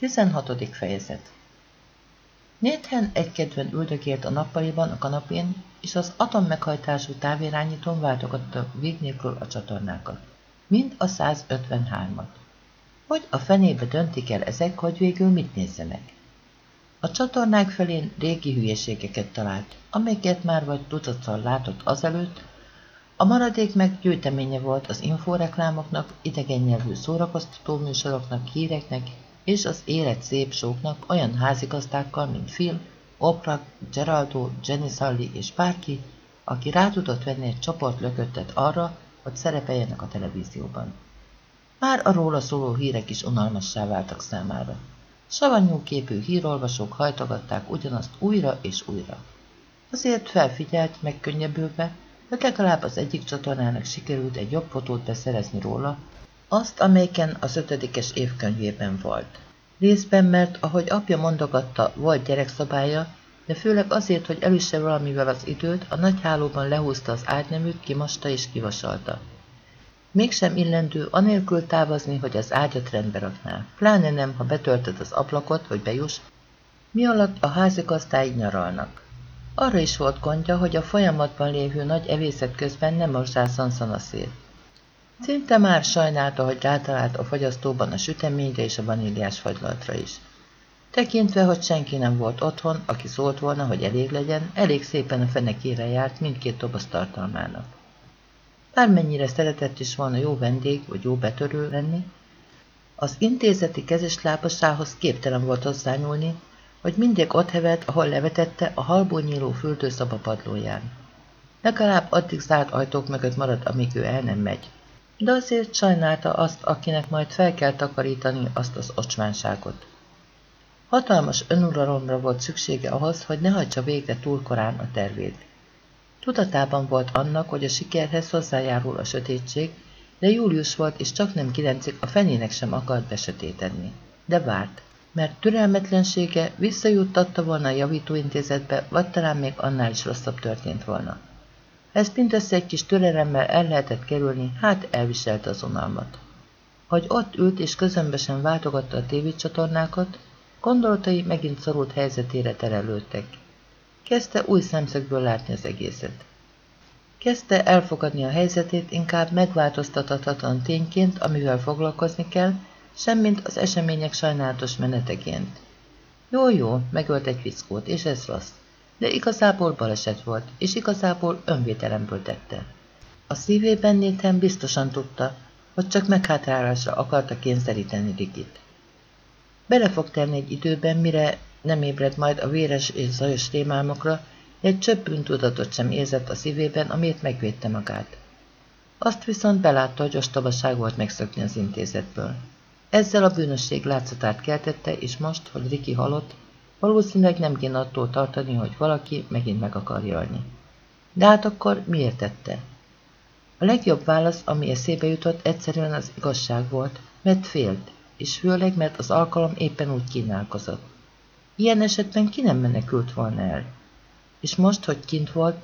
16. fejezet Nathan egykedven üldögélt a nappaliban a kanapén, és az atommeghajtású távirányítón váltogatta vég nélkül a csatornákat. Mind a 153-at. Hogy a fenébe döntik el ezek, hogy végül mit nézzenek? A csatornák felén régi hülyeségeket talált, amelyeket már vagy tucatszor látott azelőtt, a maradék meg gyűjteménye volt az inforeklámoknak, idegen nyelvű szórakoztató műsoroknak, híreknek és az élet szép sóknak olyan házigazdákkal, mint Phil, Oprah, Geraldo, Jenny Sully és bárki, aki rá tudott venni egy csoport lököttet arra, hogy szerepeljenek a televízióban. Már a róla szóló hírek is unalmassá váltak számára. Savanyú képű hírolvasók hajtogatták ugyanazt újra és újra. Azért felfigyelt, megkönnyebbülve, hogy legalább az egyik csatornának sikerült egy jobb fotót beszerezni róla, azt, amelyiken az ötödikes évkönyvében volt. Részben, mert, ahogy apja mondogatta, volt gyerekszobája, de főleg azért, hogy elüsse valamivel az időt, a nagy hálóban lehúzta az ágyneműt, kimasta és kivasalta. Mégsem illendő anélkül távozni, hogy az ágyat rendbe rakná, pláne nem, ha betöltöd az ablakot, hogy bejuss, mi alatt a házigazdáig nyaralnak. Arra is volt gondja, hogy a folyamatban lévő nagy evészet közben nem morzsászon szanaszél. Szinte már sajnálta, hogy rátalált a fagyasztóban a süteményre és a vaníliás fagylatra is. Tekintve, hogy senki nem volt otthon, aki szólt volna, hogy elég legyen, elég szépen a fenekére járt mindkét doboz tartalmának. Bármennyire szeretett is volna jó vendég vagy jó betörő lenni, az intézeti kezeslábasához képtelen volt hozzányúlni, hogy mindig ott hevet, ahol levetette a halból nyíló fürdőszoba padlóján. Legalább addig zárt ajtók mögött marad, amíg ő el nem megy. De azért sajnálta azt, akinek majd fel kell takarítani azt az ocsmánságot. Hatalmas önuralomra volt szüksége ahhoz, hogy ne hagyja végre túl korán a tervét. Tudatában volt annak, hogy a sikerhez hozzájárul a sötétség, de Július volt, és csak nem kilencig a fenének sem akart besötétedni. De várt mert türelmetlensége visszajuttatta volna a javítóintézetbe, vagy talán még annál is rosszabb történt volna. Ezt mindössze egy kis türelemmel el lehetett kerülni, hát elviselte az unalmat. Hogy ott ült és közömbösen váltogatta a tévécsatornákat, gondolatai megint szorult helyzetére terelődtek. Kezdte új szemszögből látni az egészet. Kezdte elfogadni a helyzetét inkább megváltoztathatatlan tényként, amivel foglalkozni kell, semmint az események sajnálatos meneteként. Jó, jó, megölt egy fickót, és ez rossz. De igazából baleset volt, és igazából önvételemből tette. A szívében Nathan biztosan tudta, hogy csak meghátrálásra akarta kényszeríteni Rikit. Bele fog tenni egy időben, mire nem ébred majd a véres és zajos rémálmokra, egy csöpp bűntudatot sem érzett a szívében, amit megvédte magát. Azt viszont belátta, hogy ostobaság volt megszökni az intézetből. Ezzel a bűnösség látszatát keltette, és most, hogy Riki halott, valószínűleg nem kéne attól tartani, hogy valaki megint meg akar jölni. De hát akkor miért tette? A legjobb válasz, ami eszébe jutott, egyszerűen az igazság volt, mert félt, és főleg, mert az alkalom éppen úgy kínálkozott. Ilyen esetben ki nem menekült volna el? És most, hogy kint volt,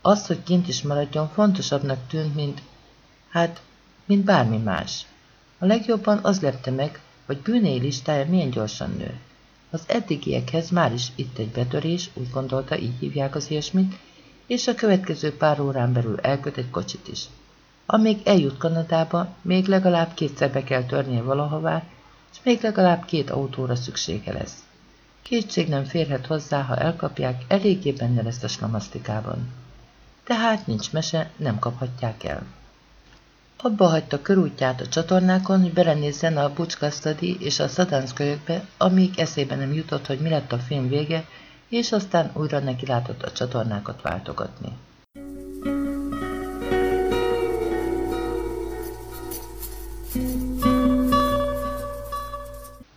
az, hogy kint is maradjon, fontosabbnak tűnt, mint, hát, mint bármi más. A legjobban az lepte meg, hogy bűnei listája milyen gyorsan nő. Az eddigiekhez már is itt egy betörés, úgy gondolta, így hívják az ilyesmit, és a következő pár órán belül elköt egy kocsit is. Amíg eljut Kanadába, még legalább kétszer be kell törnie valahová, és még legalább két autóra szüksége lesz. Kétség nem férhet hozzá, ha elkapják, eléggé benne lesz a slamasztikában. Tehát nincs mese, nem kaphatják el. Abba hagyta körútját a csatornákon, hogy belenézzen a Bucskasztadi és a Szadánsz kölyökbe, amíg eszébe nem jutott, hogy mi lett a film vége, és aztán újra neki látott a csatornákat váltogatni.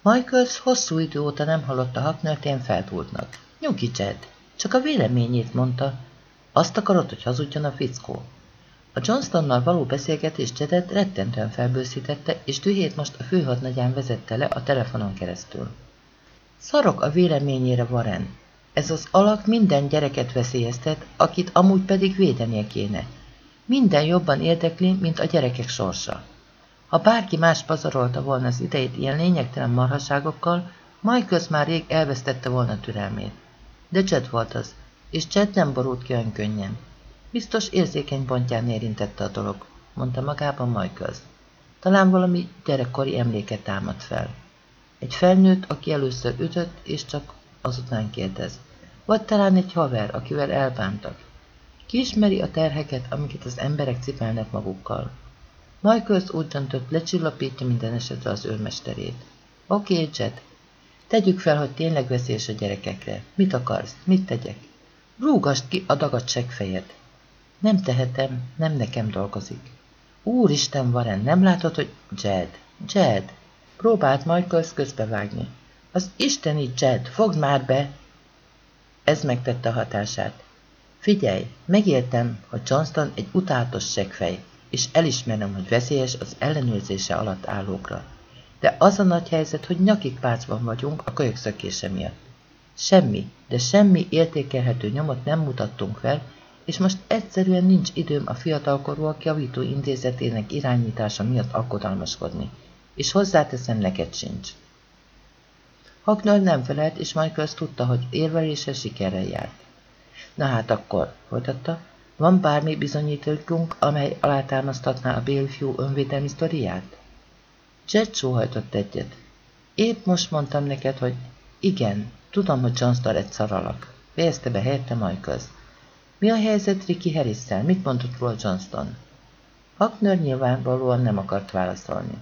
Michaels hosszú idő óta nem hallott a haknőtén feltúltnak. Nyugi, Jed, csak a véleményét mondta. Azt akarod, hogy hazudjon a fickó? A Johnstonnal való beszélgetés Jedet rettentően felbőszítette, és dühét most a főhadnagyán vezette le a telefonon keresztül. Szarok a véleményére Warren. Ez az alak minden gyereket veszélyeztet, akit amúgy pedig védenie kéne. Minden jobban érdekli, mint a gyerekek sorsa. Ha bárki más pazarolta volna az idejét ilyen lényegtelen marhaságokkal, Michaels már rég elvesztette volna türelmét. De Jed volt az, és Jed nem borult ki olyan könnyen. Biztos érzékeny pontján érintette a dolog, mondta magában Michaels. Talán valami gyerekkori emléket támad fel. Egy felnőtt, aki először ütött, és csak azután kérdez. Vagy talán egy haver, akivel elbántak. Ki ismeri a terheket, amiket az emberek cipelnek magukkal? Michaels úgy döntött, lecsillapítja minden esetre az őrmesterét. Oké, okay, Jet. Tegyük fel, hogy tényleg veszélyes a gyerekekre. Mit akarsz? Mit tegyek? Rúgast ki a dagat segfejed. Nem tehetem, nem nekem dolgozik. Úristen, Warren, nem látod, hogy... Jed, Jed. Próbált Michaels közbevágni. Az isteni Jed, fogd már be! Ez megtette a hatását. Figyelj, megértem, hogy Johnston egy utálatos segfej, és elismerem, hogy veszélyes az ellenőrzése alatt állókra. De az a nagy helyzet, hogy nyakig párcban vagyunk a kölyök szökése miatt. Semmi, de semmi értékelhető nyomot nem mutattunk fel, és most egyszerűen nincs időm a fiatalkorúak javító intézetének irányítása miatt aggodalmaskodni, és hozzáteszem neked sincs. Hagnall nem felelt, és Michaels tudta, hogy érvelése sikerrel járt. Na hát akkor, folytatta, van bármi bizonyítékunk, amely alátámasztatná a bélfiú önvédelmi sztoriát? Jet sóhajtott egyet. Épp most mondtam neked, hogy igen, tudom, hogy Johnston egy szaralak. Fejezte be helyette Michaels. Mi a helyzet Ricky harris -szel? Mit mondott róla Johnston? Hackner nyilvánvalóan nem akart válaszolni.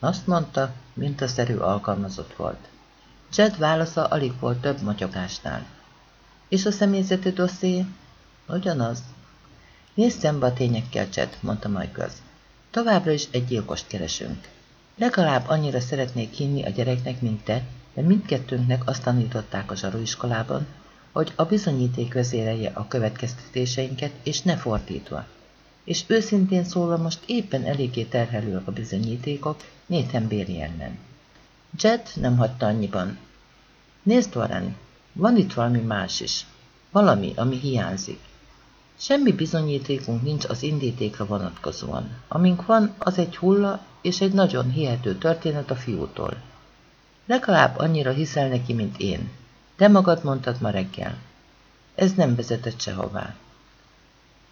Azt mondta, mint a szerű alkalmazott volt. Jed válasza alig volt több matyogásnál. És a személyzeti dosszé? Ugyanaz. Nézz szembe a tényekkel, Jed, mondta Michaels. Továbbra is egy gyilkost keresünk. Legalább annyira szeretnék hinni a gyereknek, mint te, de mindkettőnknek azt tanították a zsaróiskolában, hogy a bizonyíték vezérelje a következtetéseinket, és ne fordítva. És őszintén szólva most éppen eléggé terhelőek a bizonyítékok Nathan Béli ellen. Jet nem hagyta annyiban. Nézd, Warren, van itt valami más is. Valami, ami hiányzik. Semmi bizonyítékunk nincs az indítékra vonatkozóan. Amink van, az egy hulla és egy nagyon hihető történet a fiútól. Legalább annyira hiszel neki, mint én. De magad mondtad ma reggel. Ez nem vezetett sehová.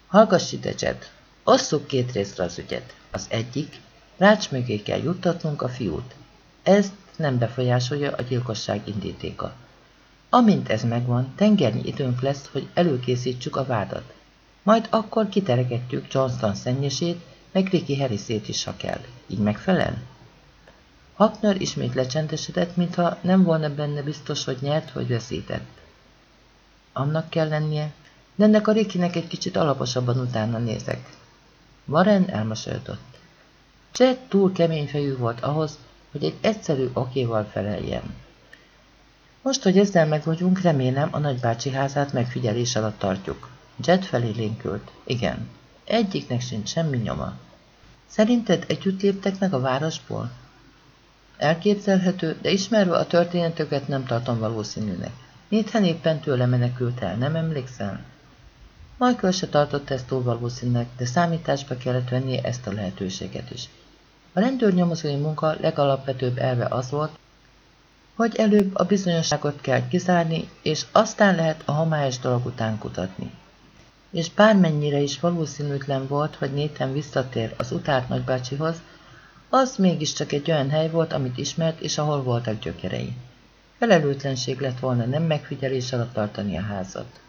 Hallgass ide, Jed. Osszuk két részre az ügyet. Az egyik, rács mögé kell juttatnunk a fiút. Ezt nem befolyásolja a gyilkosság indítéka. Amint ez megvan, tengernyi időnk lesz, hogy előkészítsük a vádat. Majd akkor kiteregetjük Johnston szennyesét, meg Ricky Harrisét is, ha kell. Így megfelel? Hackner ismét lecsendesedett, mintha nem volna benne biztos, hogy nyert vagy veszített. Annak kell lennie, de ennek a Rikinek egy kicsit alaposabban utána nézek. Warren elmosolyodott. Chad túl kemény fejű volt ahhoz, hogy egy egyszerű okéval feleljen. Most, hogy ezzel meg vagyunk, remélem a nagybácsi házát megfigyelés alatt tartjuk. Jet felé lénkült. Igen. Egyiknek sincs semmi nyoma. Szerinted együtt léptek meg a városból? Elképzelhető, de ismerve a történetüket nem tartom valószínűnek. Nathan éppen tőle menekült el, nem emlékszel? Michael se tartott ezt túl valószínűnek, de számításba kellett vennie ezt a lehetőséget is. A rendőrnyomozói munka legalapvetőbb elve az volt, hogy előbb a bizonyosságot kell kizárni, és aztán lehet a homályos dolog után kutatni. És bármennyire is valószínűtlen volt, hogy Nathan visszatér az utált nagybácsihoz, az mégiscsak egy olyan hely volt, amit ismert, és ahol voltak gyökerei. Felelőtlenség lett volna nem megfigyelés alatt tartani a házat.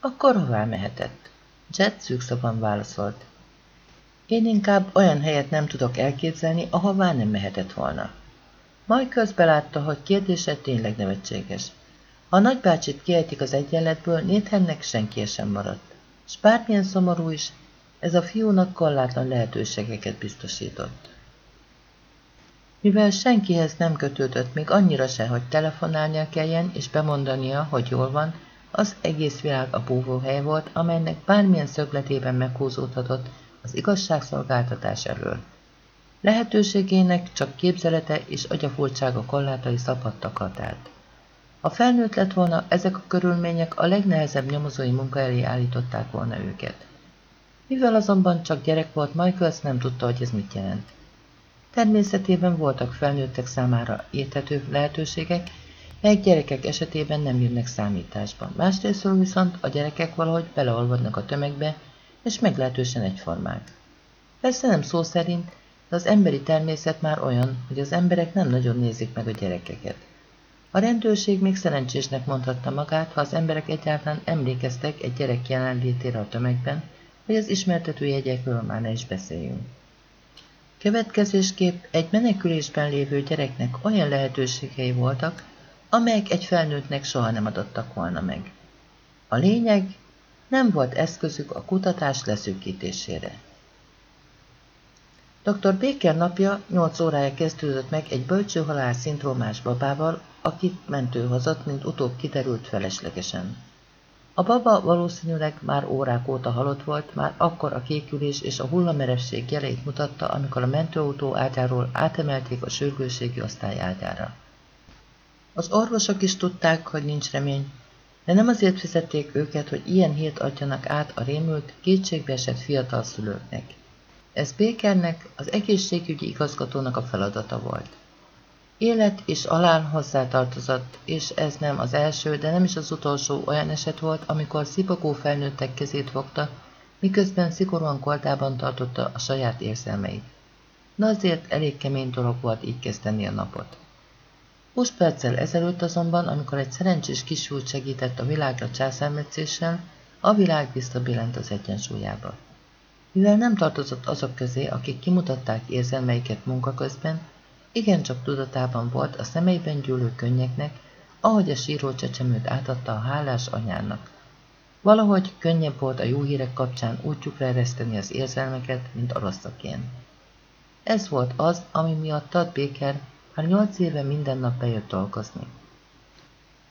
Akkor hová mehetett? Jet szűkszabban válaszolt. Én inkább olyan helyet nem tudok elképzelni, ahová nem mehetett volna. Majd közbelátta, hogy kérdése tényleg nevetséges. A nagybácsit kiejtik az egyenletből, Nathannek senki sem maradt. S bármilyen szomorú is, ez a fiúnak korlátlan lehetőségeket biztosított. Mivel senkihez nem kötődött még annyira se, hogy telefonálnia kelljen és bemondania, hogy jól van, az egész világ a búvóhely volt, amelynek bármilyen szögletében meghúzódhatott az igazságszolgáltatás elől. Lehetőségének csak képzelete és agyafurtsága korlátai szabadtak határt. Ha felnőtt lett volna, ezek a körülmények a legnehezebb nyomozói munka elé állították volna őket. Mivel azonban csak gyerek volt, Michaels nem tudta, hogy ez mit jelent. Természetében voltak felnőttek számára érthető lehetőségek, melyek gyerekek esetében nem jönnek számításba. Másrésztről viszont a gyerekek valahogy beleolvadnak a tömegbe, és meglehetősen egyformák. Persze nem szó szerint, de az emberi természet már olyan, hogy az emberek nem nagyon nézik meg a gyerekeket. A rendőrség még szerencsésnek mondhatta magát, ha az emberek egyáltalán emlékeztek egy gyerek jelenlétére a tömegben, hogy az ismertető jegyekről már ne is beszéljünk. Következésképp egy menekülésben lévő gyereknek olyan lehetőségei voltak, amelyek egy felnőttnek soha nem adottak volna meg. A lényeg, nem volt eszközük a kutatás leszűkítésére. Dr. Baker napja 8 órája kezdődött meg egy bölcsőhalál szindrómás babával, akit mentő hozott, mint utóbb kiderült feleslegesen. A baba valószínűleg már órák óta halott volt, már akkor a kékülés és a hullameresség jeleit mutatta, amikor a mentőautó ágyáról átemelték a sürgőségi osztály ágyára. Az orvosok is tudták, hogy nincs remény, de nem azért fizették őket, hogy ilyen hírt adjanak át a rémült, kétségbeesett fiatal szülőknek. Ez Békernek, az egészségügyi igazgatónak a feladata volt. Élet és alán hozzátartozott, és ez nem az első, de nem is az utolsó olyan eset volt, amikor szipogó felnőttek kezét fogta, miközben szigorúan koldában tartotta a saját érzelmeit. Na azért elég kemény dolog volt így kezdeni a napot. Húsz perccel ezelőtt azonban, amikor egy szerencsés kisfiút segített a világra császármetszéssel, a világ visszabilent az egyensúlyába. Mivel nem tartozott azok közé, akik kimutatták érzelmeiket munka közben, igencsak tudatában volt a szemeiben gyűlő könnyeknek, ahogy a síró csecsemőt átadta a hálás anyának. Valahogy könnyebb volt a jó hírek kapcsán útjukra ereszteni az érzelmeket, mint a rosszakén. Ez volt az, ami miatt Tad Béker már nyolc éve minden nap bejött dolgozni.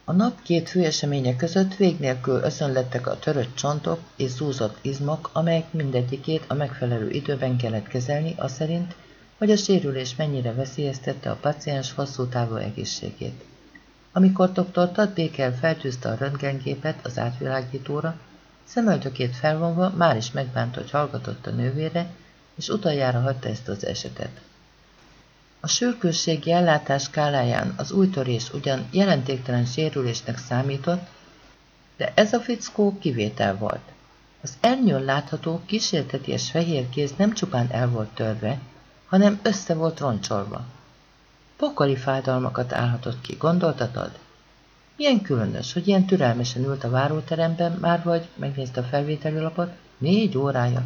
A nap két fő eseménye között vég nélkül összönlettek a törött csontok és zúzott izmok, amelyek mindegyikét a megfelelő időben kellett kezelni, az szerint, hogy a sérülés mennyire veszélyeztette a paciens hosszú távú egészségét. Amikor dr. Tad Békel feltűzte a röntgengépet az átvilágítóra, szemöldökét felvonva már is megbánt, hogy hallgatott a nővére, és utoljára hagyta ezt az esetet. A sürgősségi ellátás skáláján az új törés ugyan jelentéktelen sérülésnek számított, de ez a fickó kivétel volt. Az ernyőn látható kísérteties fehér kéz nem csupán el volt törve, hanem össze volt roncsolva. Pokoli fájdalmakat állhatott ki, gondoltatod? Milyen különös, hogy ilyen türelmesen ült a váróteremben, már vagy, megnézte a felvételi lapot, négy órája.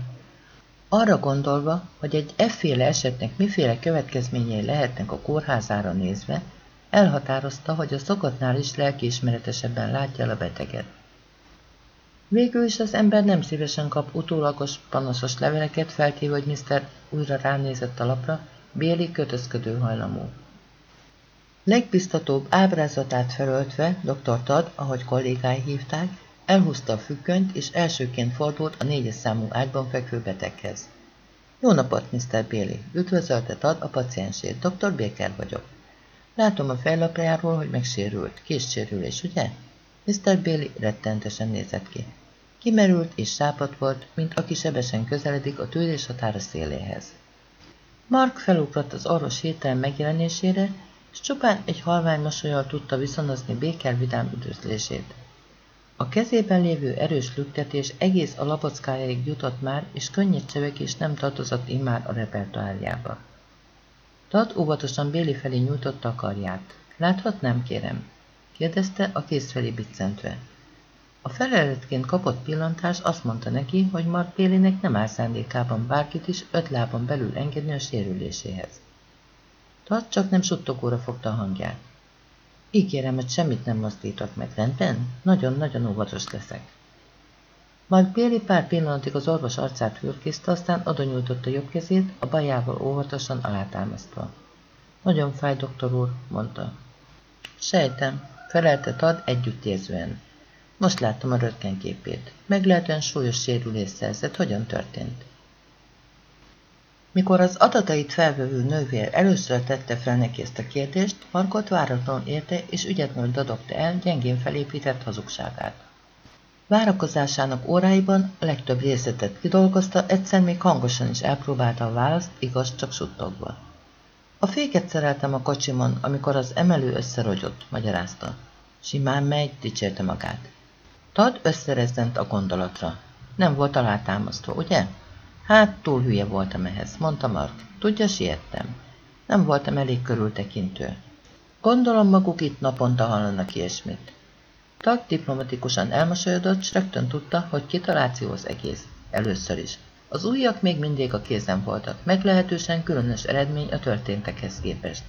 Arra gondolva, hogy egy efféle esetnek miféle következményei lehetnek a kórházára nézve, elhatározta, hogy a szokottnál is lelkiismeretesebben látja el a beteget. Végül is az ember nem szívesen kap utólagos, panaszos leveleket, feltéve, hogy Mr. újra ránézett a lapra, Béli kötözködő hajlamú. Legbiztatóbb ábrázatát felöltve, dr. Tad, ahogy kollégái hívták, elhúzta a függönyt, és elsőként fordult a négyes számú ágyban fekvő beteghez. Jó napot, Mr. Béli! Üdvözölte Tad a paciensét. Dr. Baker vagyok. Látom a fejlapjáról, hogy megsérült. Késsérülés, ugye? Mr. Bailey rettentesen nézett ki. Kimerült és sápat volt, mint aki sebesen közeledik a tűzés határa széléhez. Mark felugrott az orvos hirtelen megjelenésére, és csupán egy halvány mosolyal tudta viszonozni Béker vidám üdvözlését. A kezében lévő erős lüktetés egész a labockájáig jutott már, és könnyed csevegés nem tartozott immár a repertoárjába. Tad óvatosan Béli felé nyújtotta a karját. Láthatnám, kérem? kérdezte a kéz felé biccentve. A feleletként kapott pillantás azt mondta neki, hogy Mark Bélinek nem áll szándékában bárkit is öt lábon belül engedni a sérüléséhez. Tad csak nem suttogóra fogta a hangját. Ígérem, hogy semmit nem mozdítok meg, rendben? Nagyon-nagyon óvatos leszek. Mark Béli pár pillanatig az orvos arcát fürkészte, aztán nyújtotta jobb kezét, a bajával óvatosan alátámasztva. Nagyon fáj, doktor úr, mondta. Sejtem, felelte Tad együttérzően. Most láttam a röntgenképét. Meglehetően súlyos sérülés szerzett. Hogyan történt? Mikor az adatait felvevő nővér először tette fel neki ezt a kérdést, Markot váratlan érte és ügyetlenül dadogta el gyengén felépített hazugságát. Várakozásának óráiban a legtöbb részletet kidolgozta, egyszer még hangosan is elpróbálta a választ, igaz, csak suttogva. A féket szereltem a kocsimon, amikor az emelő összerogyott, magyarázta. Simán megy, dicsérte magát. Tad összerezzent a gondolatra. Nem volt alátámasztva, ugye? Hát, túl hülye voltam ehhez, mondta Mark. Tudja, siettem. Nem voltam elég körültekintő. Gondolom maguk itt naponta hallanak ilyesmit. Tag diplomatikusan elmosolyodott, s rögtön tudta, hogy kitaláció az egész. Először is. Az újak még mindig a kézen voltak, meglehetősen különös eredmény a történtekhez képest.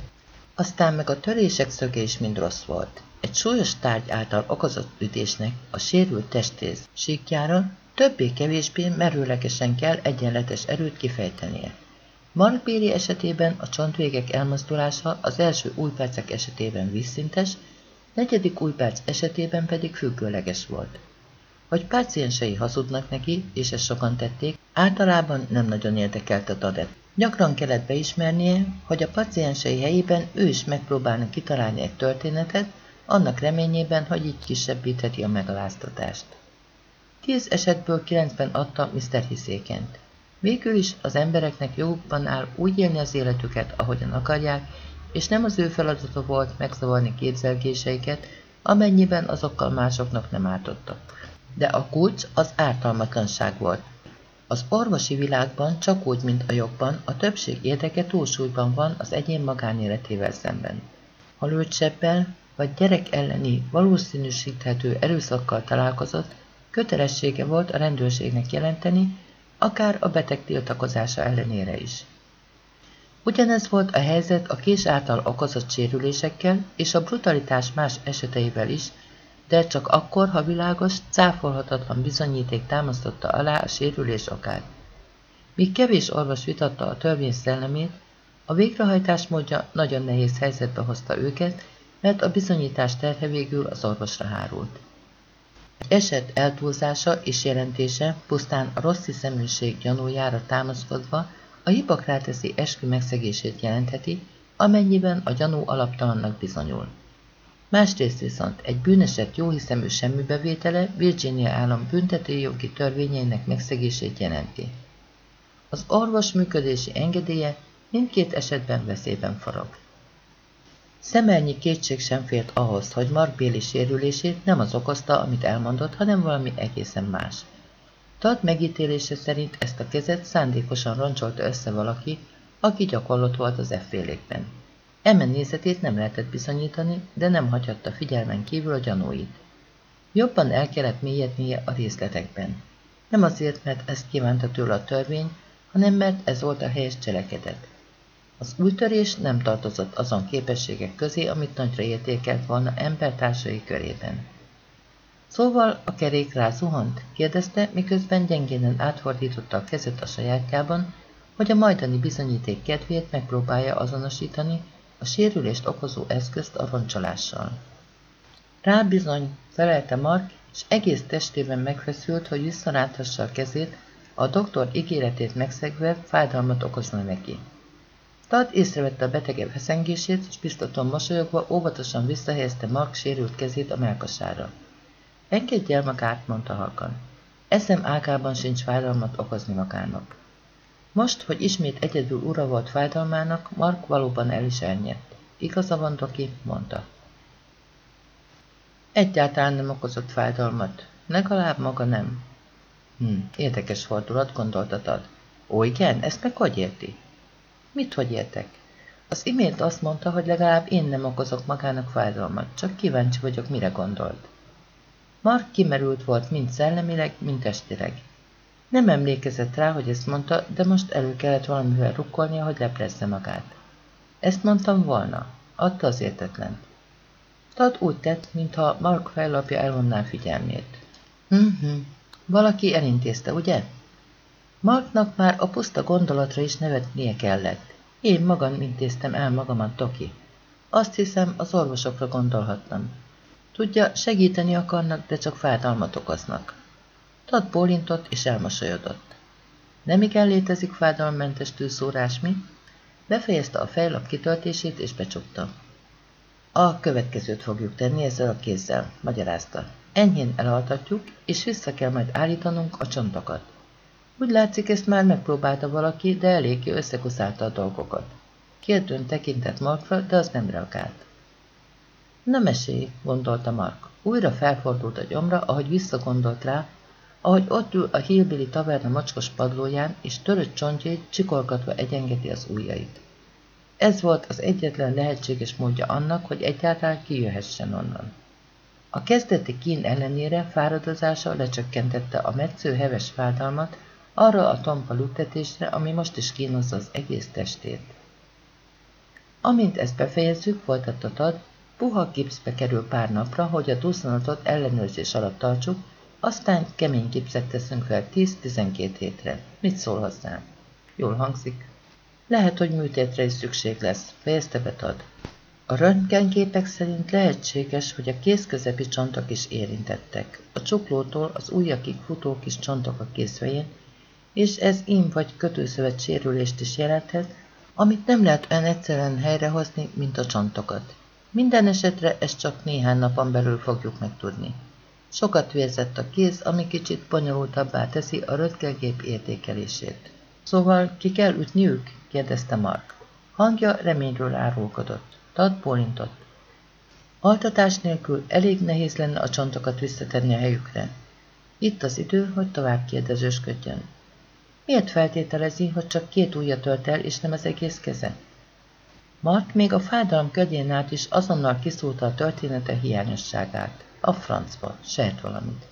Aztán meg a törések szöge is mind rossz volt. Egy súlyos tárgy által okozott ütésnek a sérült testész síkjára többé-kevésbé merőlegesen kell egyenletes erőt kifejtenie. Mark Béli esetében a csontvégek elmozdulása az első új percek esetében vízszintes, negyedik új perc esetében pedig függőleges volt. Hogy páciensei hazudnak neki, és ezt sokan tették, általában nem nagyon érdekelte Tadet. Gyakran kellett beismernie, hogy a paciensei helyében ő is megpróbálna kitalálni egy történetet, annak reményében, hogy így kisebbítheti a megaláztatást. Tíz esetből kilencben adta Mr. Hiszékent. Végül is az embereknek jogukban áll úgy élni az életüket, ahogyan akarják, és nem az ő feladata volt megzavarni képzelgéseiket, amennyiben azokkal másoknak nem ártottak. De a kulcs az ártalmatlanság volt. Az orvosi világban, csak úgy, mint a jogban, a többség érdeke túlsúlyban van az egyén magánéletével szemben. Ha lőtsebbel, vagy gyerek elleni valószínűsíthető erőszakkal találkozott, kötelessége volt a rendőrségnek jelenteni, akár a beteg tiltakozása ellenére is. Ugyanez volt a helyzet a kés által okozott sérülésekkel és a brutalitás más eseteivel is, de csak akkor, ha világos, cáfolhatatlan bizonyíték támasztotta alá a sérülés okát. Míg kevés orvos vitatta a törvény szellemét, a végrehajtás módja nagyon nehéz helyzetbe hozta őket, mert a bizonyítás terhe végül az orvosra hárult. Egy eset eltúlzása és jelentése pusztán a rossz hiszeműség gyanújára támaszkodva a hipokráteszi eskü megszegését jelentheti, amennyiben a gyanú alaptalannak bizonyul. Másrészt viszont egy bűneset jóhiszemű semmibevétele Virginia állam büntetőjogi törvényeinek megszegését jelenti. Az orvos működési engedélye mindkét esetben veszélyben forog. Szemelnyi kétség sem fért ahhoz, hogy Mark Béli sérülését nem az okozta, amit elmondott, hanem valami egészen más. Tad megítélése szerint ezt a kezet szándékosan roncsolta össze valaki, aki gyakorlott volt az effélékben. Emen nézetét nem lehetett bizonyítani, de nem hagyhatta figyelmen kívül a gyanúit. Jobban el kellett mélyednie a részletekben. Nem azért, mert ezt kívánta tőle a törvény, hanem mert ez volt a helyes cselekedet. Az újtörés nem tartozott azon képességek közé, amit nagyra értékelt volna embertársai körében. Szóval a kerék rá zuhant? kérdezte, miközben gyengénen átfordította a kezet a sajátjában, hogy a majdani bizonyíték kedvéért megpróbálja azonosítani a sérülést okozó eszközt a roncsolással. Rá bizony, felelte Mark, és egész testében megfeszült, hogy visszaráthassa a kezét, a doktor ígéretét megszegve fájdalmat okozna neki. Tad észrevette a betege feszengését, és biztaton mosolyogva óvatosan visszahelyezte Mark sérült kezét a melkasára. Engedj el magát, mondta halkan. Eszem ágában sincs fájdalmat okozni magának. Most, hogy ismét egyedül ura volt fájdalmának, Mark valóban el is elnyert. Igaza van, Doki, mondta. Egyáltalán nem okozott fájdalmat. Legalább maga nem. Hm, érdekes fordulat, gondoltatad. Ó, igen, ezt meg hogy érti? Mit hogy értek? Az imént azt mondta, hogy legalább én nem okozok magának fájdalmat, csak kíváncsi vagyok, mire gondolt. Mark kimerült volt mind szellemileg, mind testileg. Nem emlékezett rá, hogy ezt mondta, de most elő kellett valamivel rukkolnia, hogy leplezze magát. Ezt mondtam volna. Adta az értetlen. Tad úgy tett, mintha Mark fejlapja elvonná figyelmét. Mhm, valaki elintézte, ugye? Marknak már a puszta gondolatra is nevetnie kellett. Én magam intéztem el magamat, Toki. Azt hiszem, az orvosokra gondolhattam. Tudja, segíteni akarnak, de csak fájdalmat okoznak. Tad bólintott és elmosolyodott. Nem igen létezik fájdalommentes tűszórás, mi? Befejezte a fejlap kitöltését és becsukta. A következőt fogjuk tenni ezzel a kézzel, magyarázta. Enyhén elaltatjuk, és vissza kell majd állítanunk a csontokat. Úgy látszik, ezt már megpróbálta valaki, de eléggé összekuszálta a dolgokat. kérdőn tekintett Markra, de az nem reagált. Na mesélj, gondolta Mark. Újra felfordult a gyomra, ahogy visszagondolt rá, ahogy ott ül a Hillbilly taverna macskos padlóján, és törött csontjait csikorgatva egyengeti az ujjait. Ez volt az egyetlen lehetséges módja annak, hogy egyáltalán kijöhessen onnan. A kezdeti kín ellenére fáradozása lecsökkentette a metsző heves fádalmat arra a tompa lüktetésre, ami most is kínozza az egész testét. Amint ezt befejezzük, folytatta Tad, puha gipszbe kerül pár napra, hogy a duszanatot ellenőrzés alatt tartsuk, aztán kemény gipszet teszünk fel 10-12 hétre. Mit szól hozzá? Jól hangzik. Lehet, hogy műtétre is szükség lesz, fejezte Betad. A röntgenképek szerint lehetséges, hogy a kézközepi csontok is érintettek. A csuklótól az ujjakig futó kis csontok a kézfején, és ez im vagy kötőszövet sérülést is jelenthet, amit nem lehet olyan egyszerűen helyrehozni, mint a csontokat. Minden esetre ezt csak néhány napon belül fogjuk megtudni. Sokat vérzett a kéz, ami kicsit bonyolultabbá teszi a röntgengép értékelését. Szóval ki kell ütniük? kérdezte Mark. Hangja reményről árulkodott. Tad bólintott. Altatás nélkül elég nehéz lenne a csontokat visszatenni a helyükre. Itt az idő, hogy tovább kérdezősködjön. Miért feltételezi, hogy csak két ujja tölt el, és nem az egész keze? Mark még a fájdalom ködjén át is azonnal kiszúrta a története hiányosságát. A francba, sejt valamit.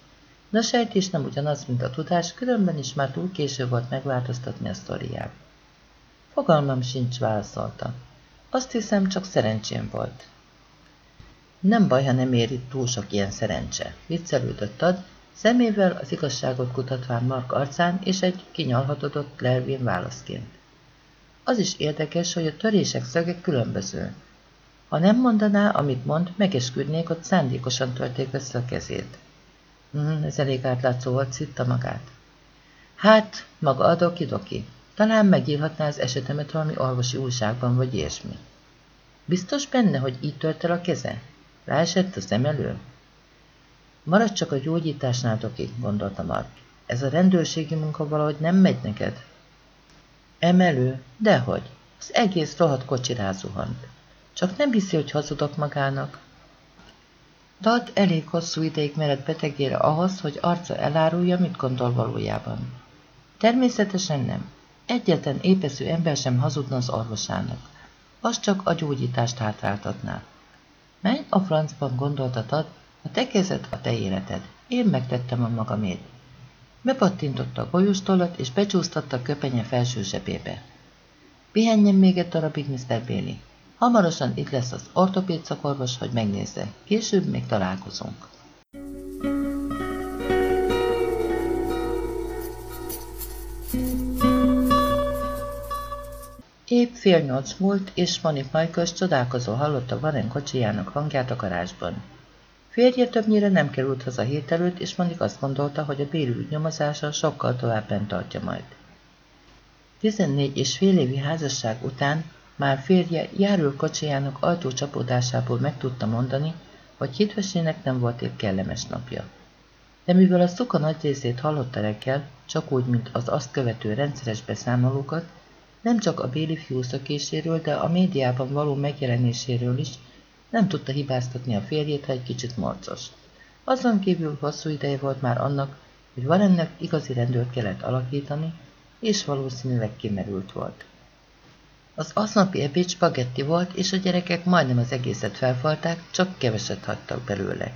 De a sejtés nem ugyanaz, mint a tudás, különben is már túl késő volt megváltoztatni a sztoriát. Fogalmam sincs, válaszolta. Azt hiszem, csak szerencsém volt. Nem baj, ha nem ér itt túl sok ilyen szerencse, viccelődött ad, szemével az igazságot kutatván Mark arcán és egy kinyalhatodott lelvén válaszként. Az is érdekes, hogy a törések szöge különböző. Ha nem mondaná, amit mond, megesküdnék, hogy szándékosan törték össze a kezét. Hmm, ez elég átlátszó volt, szitta magát. Hát, maga a doki-doki. Talán megírhatná az esetemet valami orvosi újságban, vagy ilyesmi. Biztos benne, hogy így tört el a keze? Ráesett a szem elő? Maradj csak a gyógyításnál, Doki, gondolta Mark. Ez a rendőrségi munka valahogy nem megy neked. Emelő? Dehogy. Az egész rohadt kocsi rázuhant. Csak nem hiszi, hogy hazudok magának. Dad elég hosszú ideig mered betegére ahhoz, hogy arca elárulja, mit gondol valójában. Természetesen nem. Egyetlen épeszű ember sem hazudna az orvosának. Az csak a gyógyítást hátráltatná. Menj a francban gondoltatad, a te kezed a te életed. Én megtettem a magamét. Bepattintotta a golyóstollat, és becsúsztatta a köpenye felső zsebébe. Pihenjen még egy darabig, Mr. Bailey. Hamarosan itt lesz az ortopéd szakorvos, hogy megnézze. Később még találkozunk. Épp fél nyolc múlt, és Monik Michaels csodálkozó hallotta Varen kocsijának hangját a garázsban. Férje többnyire nem került haza hét előtt, és Monik azt gondolta, hogy a bérült nyomozása sokkal tovább bent tartja majd. 14 és fél évi házasság után már férje járő kocsijának ajtócsapódásából meg tudta mondani, hogy hitvesének nem volt épp kellemes napja. De mivel a szuka nagy részét hallotta reggel, csak úgy, mint az azt követő rendszeres beszámolókat, nem csak a Béli fiú szökéséről, de a médiában való megjelenéséről is nem tudta hibáztatni a férjét, ha egy kicsit morcos. Azon kívül hosszú ideje volt már annak, hogy ennek igazi rendőrt kellett alakítani, és valószínűleg kimerült volt. Az aznapi ebéd spagetti volt, és a gyerekek majdnem az egészet felfalták, csak keveset hagytak belőle.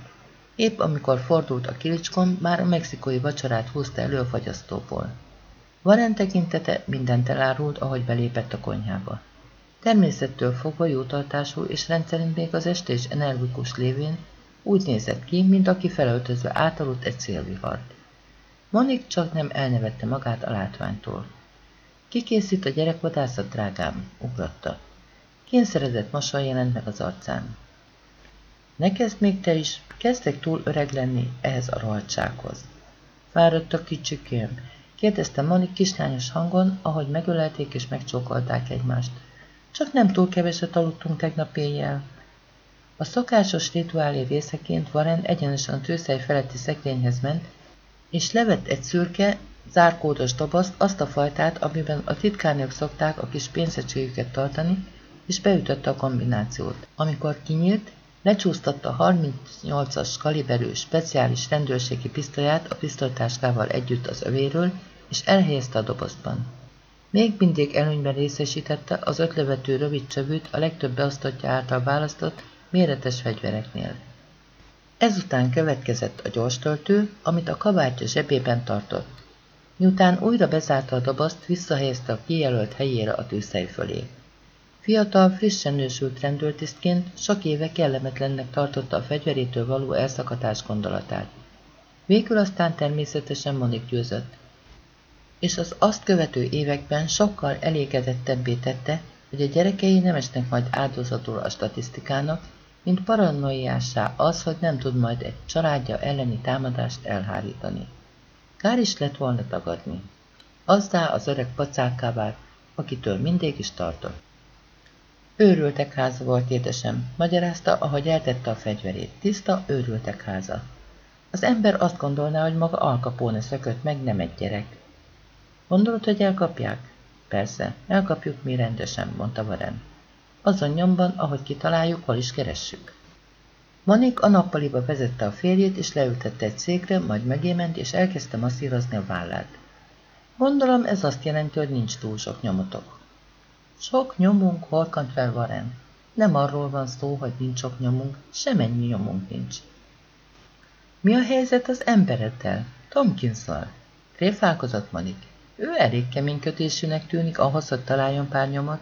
Épp amikor fordult a kilicskon, már a mexikói vacsorát húzta elő a fagyasztóból. Varen tekintete mindent elárult, ahogy belépett a konyhába. Természettől fogva jótartású és rendszerint még az estés energikus lévén úgy nézett ki, mint aki felöltözve átaludt egy szélvihart. Monik csak nem elnevette magát a látványtól. Kikészít a gyerekvadászat, drágám, ugratta. Kényszeredett mosoly jelent meg az arcán. Ne kezd még te is, kezdek túl öreg lenni ehhez a rohadtsághoz. Fáradt a kicsikém, kérdezte Monik kislányos hangon, ahogy megölelték és megcsókolták egymást. Csak nem túl keveset aludtunk tegnap éjjel. A szokásos rituálé részeként Varen egyenesen a tőszej feletti szekrényhez ment, és levett egy szürke, zárkódos dobozt, azt a fajtát, amiben a titkárnők szokták a kis pénzecségüket tartani, és beütötte a kombinációt. Amikor kinyílt, lecsúsztatta a 38-as kaliberű speciális rendőrségi pisztolyát a pisztolytáskával együtt az övéről, és elhelyezte a dobozban. Még mindig előnyben részesítette az ötlövető rövid csövűt a legtöbb beosztottja által választott méretes fegyvereknél. Ezután következett a gyorstöltő, amit a kabátja zsebében tartott. Miután újra bezárta a dobozt, visszahelyezte a kijelölt helyére a tűzhely fölé. Fiatal, frissen nősült rendőrtisztként sok éve kellemetlennek tartotta a fegyverétől való elszakadás gondolatát. Végül aztán természetesen Monik győzött, és az azt követő években sokkal elégedettebbé tette, hogy a gyerekei nem esnek majd áldozatul a statisztikának, mint paranoiássá az, hogy nem tud majd egy családja elleni támadást elhárítani. Kár is lett volna tagadni. Azzá az öreg pacákká vált, akitől mindig is tartott. Őrültek háza volt, édesem, magyarázta, ahogy eltette a fegyverét. Tiszta, őrültek háza. Az ember azt gondolná, hogy maga alkapóne szökött meg, nem egy gyerek. Gondolod, hogy elkapják? Persze, elkapjuk mi rendesen, mondta Varen. Azon nyomban, ahogy kitaláljuk, hol is keressük. Manik a nappaliba vezette a férjét, és leültette egy székre, majd megément, és elkezdte masszírozni a vállát. Gondolom ez azt jelenti, hogy nincs túl sok nyomotok. Sok nyomunk, horkant fel Varen. Nem arról van szó, hogy nincs sok nyomunk, semennyi nyomunk nincs. Mi a helyzet az embereddel? Tomkinszal? Tréfálkozott Manik. Ő elég kemény kötésűnek tűnik ahhoz, hogy találjon pár nyomot.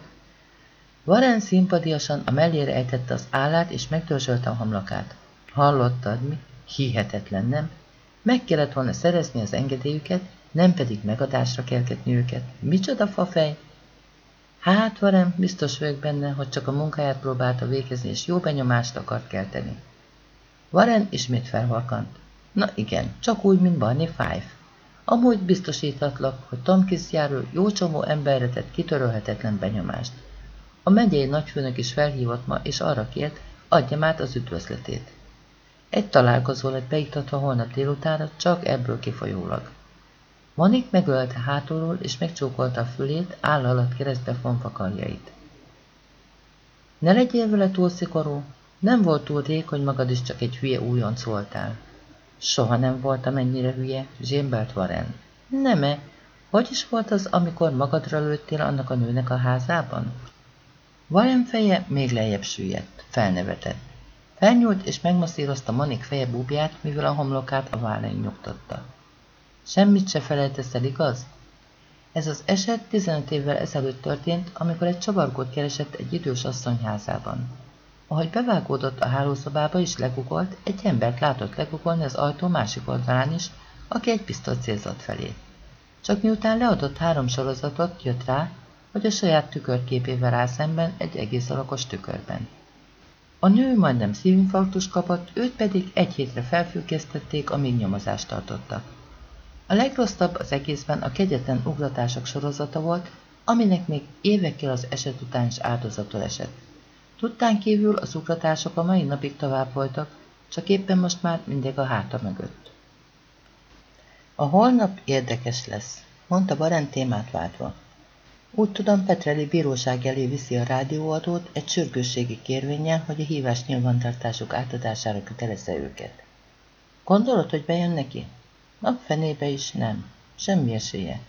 Varen szimpadiasan a mellére ejtette az állát, és megtörzsölte a homlokát. Hallottad mi? Hihetetlen, nem? Meg kellett volna szerezni az engedélyüket, nem pedig megadásra kelketni őket. Micsoda fafej! Hát, Varen, biztos vagyok benne, hogy csak a munkáját próbálta végezni, és jó benyomást akart kelteni. Varen ismét felhalkant. Na igen, csak úgy, mint Barney Five. Amúgy biztosíthatlak, hogy Tomkisjáról jó csomó emberre tett kitörölhetetlen benyomást. A megyei nagyfőnök is felhívott ma, és arra kért, adjam át az üdvözletét. Egy találkozó lett beiktatva holnap délutánra, csak ebből kifolyólag. Monik megölte hátulról, és megcsókolta a fülét, áll alatt keresztbe fonfa karjait. Ne legyél vele túl szigorú, nem volt túl rég, hogy magad is csak egy hülye újonc voltál. Soha nem voltam ennyire hülye, zsémbelt Varen. Nem-e? Hogy is volt az, amikor magadra lőttél annak a nőnek a házában? Varen feje még lejjebb süllyedt, felnevetett. Felnyúlt és megmasszírozta Monik feje búbját, mivel a homlokát a vállain nyugtatta. Semmit se felejtesz el, igaz? Ez az eset 15 évvel ezelőtt történt, amikor egy csavargót keresett egy idős asszony házában. Ahogy bevágódott a hálószobába és legugolt, egy embert látott legugolni az ajtó másik oldalán is, aki egy pisztoly célzott felé. Csak miután leadott három sorozatot, jött rá, hogy a saját tükörképével áll szemben egy egész alakos tükörben. A nő majdnem szívinfarktus kapott, őt pedig egy hétre felfüggesztették, amíg nyomozást tartottak. A legrosszabb az egészben a kegyetlen ugratások sorozata volt, aminek még évekkel az eset után is áldozatul esett. Tudtán kívül az ugratások a mai napig tovább voltak, csak éppen most már mindig a háta mögött. A holnap érdekes lesz, mondta Barent témát váltva. Úgy tudom, Petreli bíróság elé viszi a rádióadót egy sürgősségi kérvényel, hogy a hívás nyilvántartásuk átadására kötelezze őket. Gondolod, hogy bejön neki? A fenébe is nem. Semmi esélye.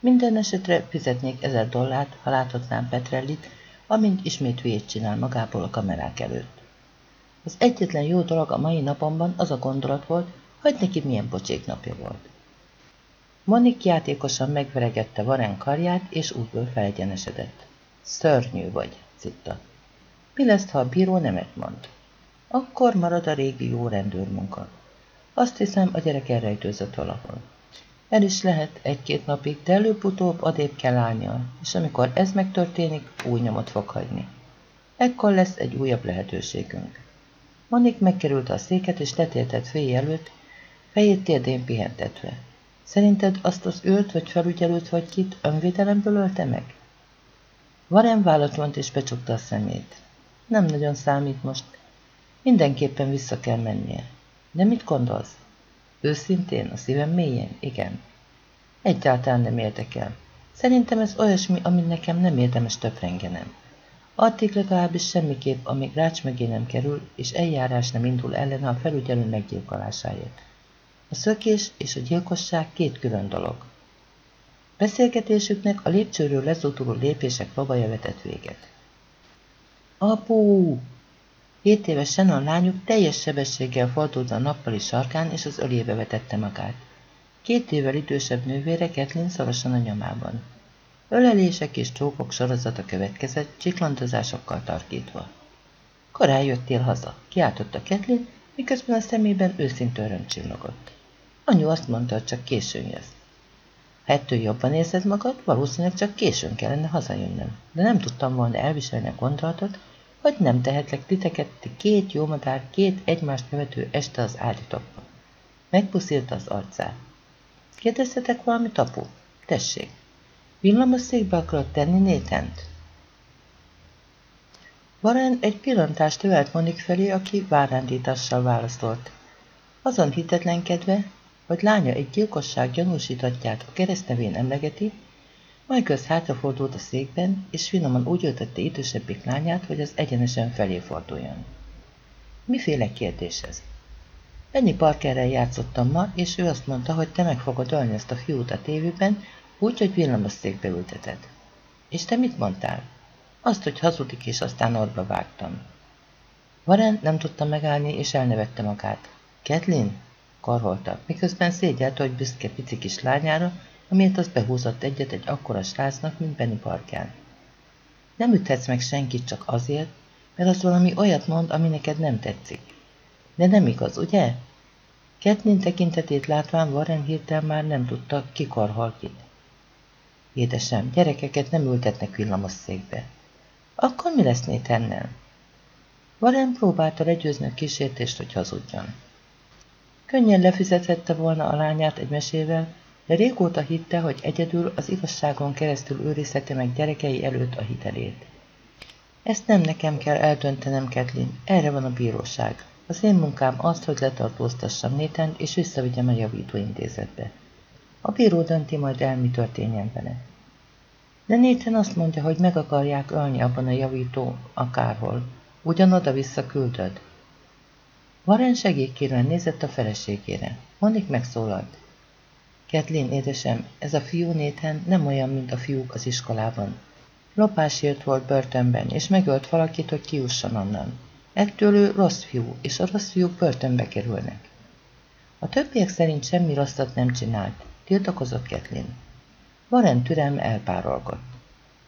Minden esetre fizetnék ezer dollárt, ha láthatnám Petrellit, amint ismét hülyét csinál magából a kamerák előtt. Az egyetlen jó dolog a mai napomban az a gondolat volt, hogy neki milyen pocsék napja volt. Monik játékosan megveregette Varen karját, és útból felegyenesedett. Szörnyű vagy, citta. Mi lesz, ha a bíró nemet mond? Akkor marad a régi jó rendőrmunka. Azt hiszem, a gyerek elrejtőzött valahol. El is lehet egy-két napig, de előbb-utóbb adébb kell állnia, és amikor ez megtörténik, új nyomot fog hagyni. Ekkor lesz egy újabb lehetőségünk. Monik megkerülte a széket, és letéltett féj előtt, fejét térdén pihentetve. Szerinted azt az őrt vagy felügyelőt vagy kit önvédelemből ölte meg? Varen vállat vont és becsukta a szemét. Nem nagyon számít most. Mindenképpen vissza kell mennie. De mit gondolsz? Őszintén, a szívem mélyén, igen. Egyáltalán nem érdekel. Szerintem ez olyasmi, amit nekem nem érdemes töprengenem. Addig legalábbis semmiképp, amíg rács mögé nem kerül, és eljárás nem indul ellene a felügyelő meggyilkolásáért. A szökés és a gyilkosság két külön dolog. Beszélgetésüknek a lépcsőről lezúduló lépések lovaja vetett véget. Apu! Hét évesen a lányuk teljes sebességgel fordult a nappali sarkán, és az ölébe vetette magát. Két évvel idősebb nővére Kathleen szorosan a nyomában. Ölelések és csókok sorozata következett, csiklandozásokkal tarkítva. Korán jöttél haza, kiáltotta Kathleen, miközben a szemében őszinte öröm csillogott. Anyu azt mondta, hogy csak későn jössz. Ha ettől jobban érzed magad, valószínűleg csak későn kellene hazajönnöm, de nem tudtam volna elviselni a gondolatot, hogy nem tehetlek titeket két jó madár, két egymást követő este az állítokba. Megpuszílt az arcát. Kérdeztetek valamit, apu? Tessék. Villamosszékbe akarod tenni Nétent? Warren egy pillantást övelt Monik felé, aki várándítással válaszolt. Azon hitetlenkedve, hogy lánya egy gyilkosság gyanúsítatját a keresztnevén emlegeti, Michaels hátrafordult a székben, és finoman úgy öltette idősebbik lányát, hogy az egyenesen felé forduljon. Miféle kérdés ez? Ennyi Parkerrel játszottam ma, és ő azt mondta, hogy te meg fogod ölni ezt a fiút a tévében, úgy, hogy villamosszékbe ülteted. És te mit mondtál? Azt, hogy hazudik, és aztán orba vágtam. Varen nem tudta megállni, és elnevette magát. Kathleen? karholta, miközben szégyelte, hogy büszke pici kis lányára, amiért az behúzott egyet egy akkora srácnak, mint Benny Parkán. Nem üthetsz meg senkit csak azért, mert az valami olyat mond, ami neked nem tetszik. De nem igaz, ugye? Kathleen tekintetét látván Warren hirtelen már nem tudta, ki karhal kit. Édesem, gyerekeket nem ültetnek villamosszékbe. Akkor mi lesz Nathannel? Warren próbálta legyőzni a kísértést, hogy hazudjon. Könnyen lefizethette volna a lányát egy mesével, régóta hitte, hogy egyedül az igazságon keresztül őrizheti meg gyerekei előtt a hitelét. Ezt nem nekem kell eldöntenem, Kathleen, erre van a bíróság. Az én munkám az, hogy letartóztassam Néten, és visszavigyem a javítóintézetbe. A bíró dönti majd el, mi történjen vele. De Néten azt mondja, hogy meg akarják ölni abban a javító akárhol. Ugyanoda vissza küldöd. Warren segélykérően nézett a feleségére. Monik megszólalt. Kathleen, édesem, ez a fiú Nathan nem olyan, mint a fiúk az iskolában. Lopásért volt börtönben, és megölt valakit, hogy kiusson onnan. Ettől ő rossz fiú, és a rossz fiúk börtönbe kerülnek. A többiek szerint semmi rosszat nem csinált, tiltakozott Kathleen. Warren türelme elpárolgott.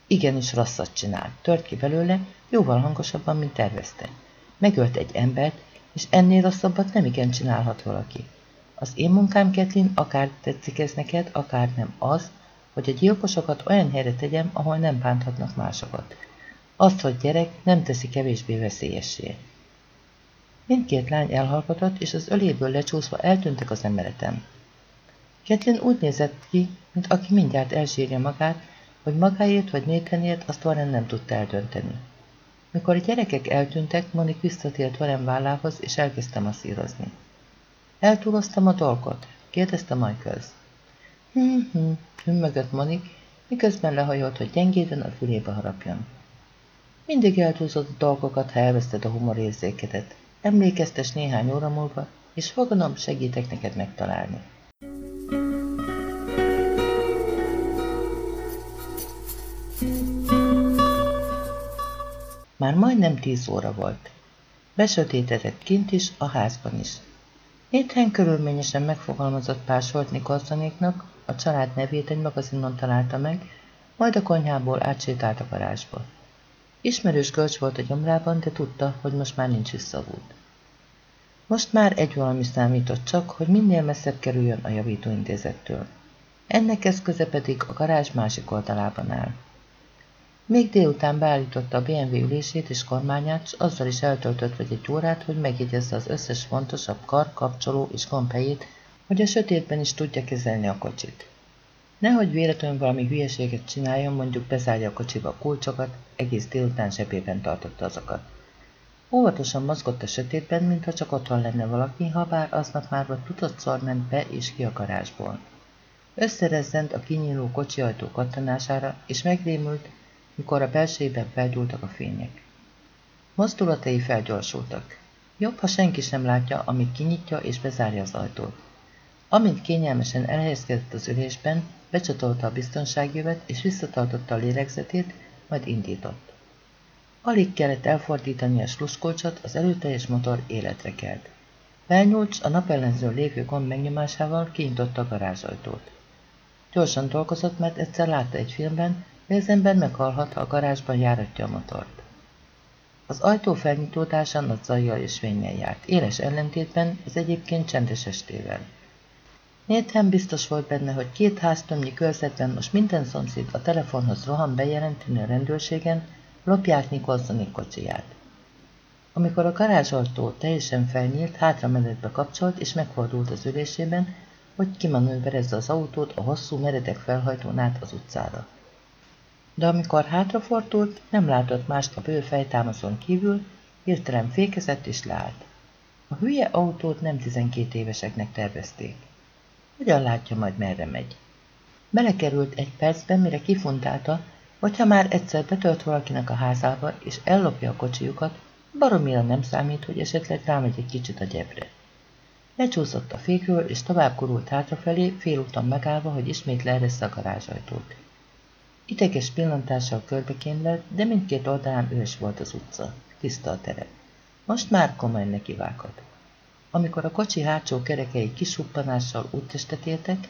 Igenis rosszat csinált, tört ki belőle, jóval hangosabban, mint tervezte. Megölt egy embert, és ennél rosszabbat nem igen csinálhat valaki. Az én munkám, Ketlin, akár tetszik ez neked, akár nem az, hogy a gyilkosokat olyan helyre tegyem, ahol nem bánthatnak másokat. Azt, hogy gyerek, nem teszi kevésbé veszélyessé. Mindkét lány elhallgatott, és az öléből lecsúszva eltűntek az emeletem. Ketlin úgy nézett ki, mint aki mindjárt elsírja magát, hogy magáért vagy Nathanért azt Warren nem tudta eldönteni. Mikor a gyerekek eltűntek, Monik visszatért velem vállához, és elkezdte masszírozni. Eltúloztam a dolgot? kérdezte Michaels. Hm-hm, hümmögött Monik, miközben lehajolt, hogy gyengéden a fülébe harapjon. Mindig eltúlzott a dolgokat, ha elveszted a humorérzékedet. Emlékeztes néhány óra múlva, és fogadom, segítek neked megtalálni. Már majdnem tíz óra volt. Besötétedett kint is, a házban is. Éthen körülményesen megfogalmazott pár sort Nikolsonéknak, a család nevét egy magazinon találta meg, majd a konyhából átsétált a garázsba. Ismerős gölcs volt a gyomrában, de tudta, hogy most már nincs visszavút. Most már egy valami számított csak, hogy minél messzebb kerüljön a javítóintézettől. Ennek eszköze pedig a garázs másik oldalában áll. Még délután beállította a BMW ülését és kormányát, és azzal is eltöltött vagy egy órát, hogy megjegyezze az összes fontosabb kar, kapcsoló és gombhelyét, hogy a sötétben is tudja kezelni a kocsit. Nehogy véletlenül valami hülyeséget csináljon, mondjuk bezárja a kocsiba a kulcsokat, egész délután zsebében tartotta azokat. Óvatosan mozgott a sötétben, mintha csak otthon lenne valaki, ha bár aznap már vagy tudott ment be és ki a garázsból. Összerezzent a kinyíló kocsi ajtó kattanására, és megrémült, mikor a belsejében felgyúltak a fények. Mozdulatai felgyorsultak. Jobb, ha senki sem látja, amíg kinyitja és bezárja az ajtót. Amint kényelmesen elhelyezkedett az ülésben, becsatolta a biztonságjövet és visszatartotta a lélegzetét, majd indított. Alig kellett elfordítani a sluszkolcsot, az előteljes motor életre kelt. Belnyúlcs a napellenző lévő gomb megnyomásával kinyitotta a garázsajtót. Gyorsan dolgozott, mert egyszer látta egy filmben, hogy az ember meghalhat, ha a garázsban járatja a motort. Az ajtó felnyitódása nagy zajjal és fényen járt, éles ellentétben az egyébként csendes estével. Nathan biztos volt benne, hogy két háztömnyi körzetben most minden szomszéd a telefonhoz rohan bejelenteni a rendőrségen, lopják Nicholsonik kocsiját. Amikor a garázsajtó teljesen felnyílt, hátra menetbe kapcsolt és megfordult az ülésében, hogy kimanőverezze az autót a hosszú meredek felhajtón át az utcára. De amikor hátrafordult, nem látott mást a bő fejtámaszon kívül, hirtelen fékezett és leállt. A hülye autót nem 12 éveseknek tervezték. Hogyan látja majd merre megy? Belekerült egy percben, mire kifuntálta, hogyha már egyszer betölt valakinek a házába, és ellopja a kocsijukat, baromira nem számít, hogy esetleg rámegy egy kicsit a gyebre. Lecsúszott a fékről, és tovább kurult hátrafelé, félúton megállva, hogy ismét leeressze a garázsajtót. Ideges pillantással körbekémlelt, de mindkét oldalán ős volt az utca, tiszta a terep. Most már komolyan nekivágott. Amikor a kocsi hátsó kerekei kisuppanással úttestet értek,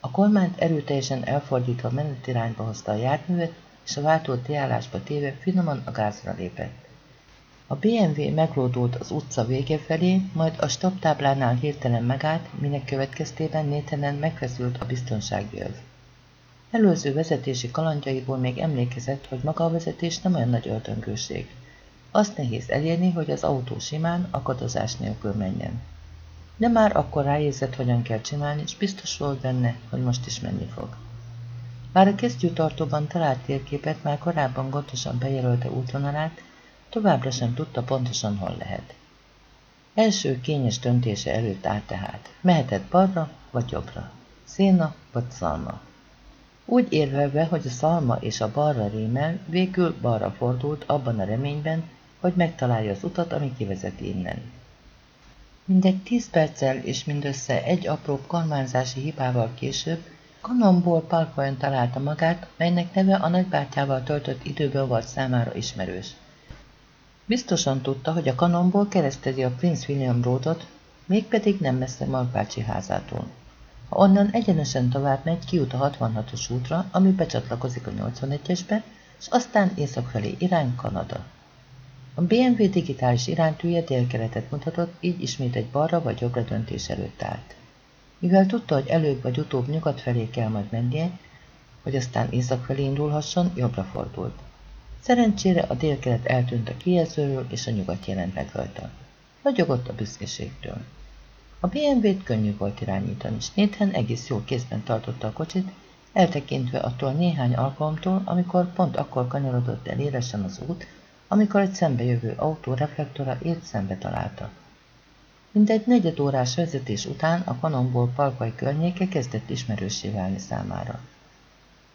a kormányt erőteljesen elfordítva menetirányba hozta a járművet, és a váltó tiállásba téve finoman a gázra lépett. A BMW meglódult az utca vége felé, majd a stoptáblánál hirtelen megállt, minek következtében nétenen megfeszült a biztonságjöv. Előző vezetési kalandjaiból még emlékezett, hogy maga a vezetés nem olyan nagy öltöngőség. Azt nehéz elérni, hogy az autó simán, akadozás nélkül menjen. De már akkor ráérzett, hogyan kell csinálni, és biztos volt benne, hogy most is menni fog. Már a kesztyűtartóban talált térképet már korábban gondosan bejelölte útvonalát, továbbra sem tudta pontosan hol lehet. Első kényes döntése előtt állt tehát, mehetett balra vagy jobbra, széna vagy szalma. Úgy érvelve, hogy a szalma és a balra rémel, végül balra fordult abban a reményben, hogy megtalálja az utat, ami kivezeti innen. Mindegy tíz perccel és mindössze egy apró kormányzási hibával később Kanonból parkvajon találta magát, melynek neve a nagybátyával töltött időből volt számára ismerős. Biztosan tudta, hogy a kanonból keresztezi a Prince William Roadot, mégpedig nem messze Mark házától. Ha onnan egyenesen tovább megy, kijut a 66-os útra, ami becsatlakozik a 81-esbe, és aztán észak felé irány Kanada. A BMW digitális iránytűje délkeletet mutatott, így ismét egy balra vagy jobbra döntés előtt állt. Mivel tudta, hogy előbb vagy utóbb nyugat felé kell majd mennie, hogy aztán észak felé indulhasson, jobbra fordult. Szerencsére a délkelet eltűnt a kijelzőről, és a nyugat jelent meg rajta. Nagyogott a büszkeségtől. A BMW-t könnyű volt irányítani, és Nathan egész jól kézben tartotta a kocsit, eltekintve attól néhány alkalomtól, amikor pont akkor kanyarodott el élesen az út, amikor egy szembejövő autó reflektora épp szembe találta. Mindegy negyed órás vezetés után a kanonból parkai környéke kezdett ismerősé válni számára.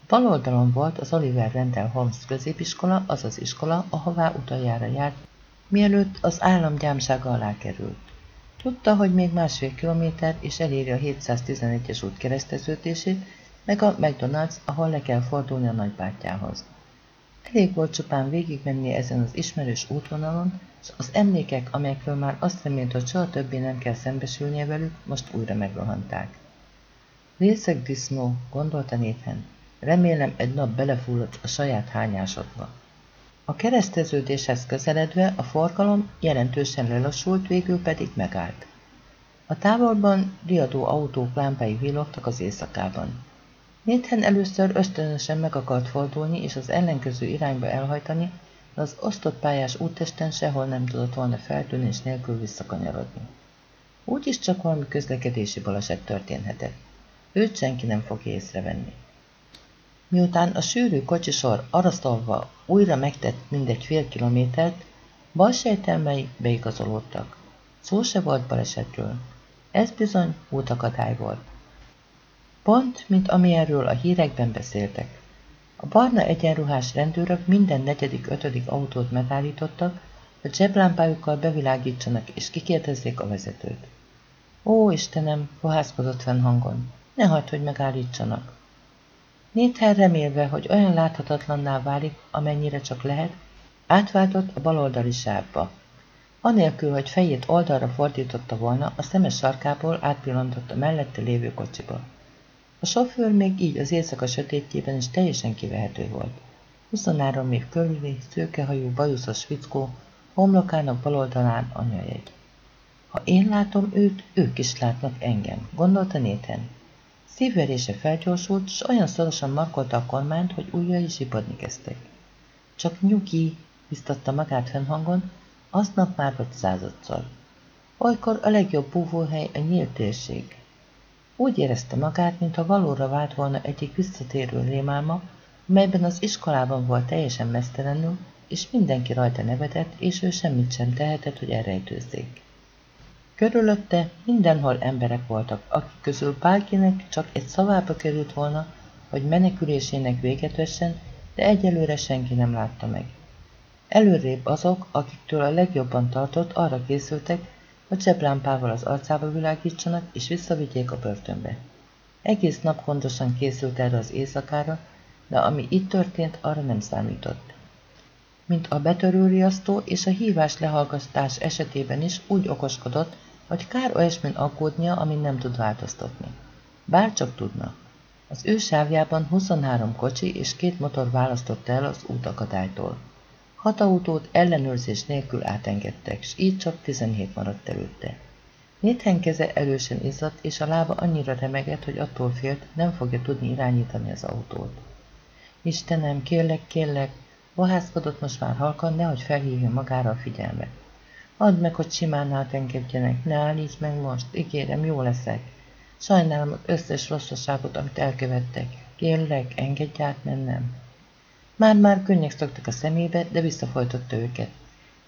Bal oldalon volt az Oliver Rendell Holmes középiskola, az az iskola, ahová utoljára járt, mielőtt az állam gyámsága alá került. Tudta, hogy még másfél kilométer és eléri a 711-es út kereszteződését, meg a McDonald's, ahol le kell fordulni a nagybátyához. Elég volt csupán végigmenni ezen az ismerős útvonalon, és az emlékek, amelyekről már azt remélt, hogy soha többé nem kell szembesülnie velük, most újra megrohanták. Részeg disznó, gondolta Nathan. Remélem egy nap belefulladt a saját hányásodba. A kereszteződéshez közeledve a forgalom jelentősen lelassult, végül pedig megállt. A távolban riadó autók lámpái villogtak az éjszakában. Nathan először ösztönösen meg akart fordulni és az ellenkező irányba elhajtani, de az osztott pályás úttesten sehol nem tudott volna feltűnés nélkül visszakanyarodni. Úgyis csak valami közlekedési baleset történhetett. Őt senki nem fog észrevenni. Miután a sűrű kocsisor araszolva újra megtett mindegy fél kilométert, bal sejtelmei beigazolódtak. Szó se volt balesetről. Ez bizony útakadály volt. Pont, mint amilyenről a hírekben beszéltek. A barna egyenruhás rendőrök minden negyedik-ötödik autót megállítottak, hogy zseblámpájukkal bevilágítsanak és kikérdezzék a vezetőt. Ó, Istenem, fohászkodott fenn hangon, ne hagyd, hogy megállítsanak. Néther remélve, hogy olyan láthatatlanná válik, amennyire csak lehet, átváltott a baloldali sávba. Anélkül, hogy fejét oldalra fordította volna, a szemes sarkából átpillantott a mellette lévő kocsiba. A sofőr még így az éjszaka sötétjében is teljesen kivehető volt. 23 év körüli, szőkehajú, bajuszos fickó, homlokának baloldalán anyajegy. Ha én látom őt, ők is látnak engem, gondolta Néten. Szívverése felgyorsult, s olyan szorosan markolta a kormányt, hogy ujjai zsibadni kezdtek. Csak nyugi, biztatta magát fennhangon, aznap már vagy századszor. Olykor a legjobb búvóhely a nyílt térség. Úgy érezte magát, mintha valóra vált volna egyik visszatérő rémálma, melyben az iskolában volt teljesen mesztelenül, és mindenki rajta nevetett, és ő semmit sem tehetett, hogy elrejtőzzék. Körülötte mindenhol emberek voltak, akik közül bárkinek csak egy szavába került volna, hogy menekülésének véget vessen, de egyelőre senki nem látta meg. Előrébb azok, akiktől a legjobban tartott, arra készültek, hogy zseblámpával az arcába világítsanak, és visszavigyék a börtönbe. Egész nap gondosan készült erre az éjszakára, de ami itt történt, arra nem számított. Mint a betörőriasztó és a hívás lehallgatás esetében is úgy okoskodott, hogy kár olyasmin aggódnia, amin nem tud változtatni. Bár csak tudna. Az ő sávjában 23 kocsi és két motor választotta el az útakadálytól. Hat autót ellenőrzés nélkül átengedtek, s így csak 17 maradt előtte. Néthen keze erősen izzadt, és a lába annyira remegett, hogy attól félt, nem fogja tudni irányítani az autót. Istenem, kérlek, kérlek, vahászkodott most már halkan, nehogy felhívja magára a figyelmet. Add meg, hogy simán átengedjenek, ne állíts meg most, ígérem, jó leszek. Sajnálom az összes rosszaságot, amit elkövettek. Kérlek, engedj át mennem. Már-már könnyek szoktak a szemébe, de visszafolytotta őket.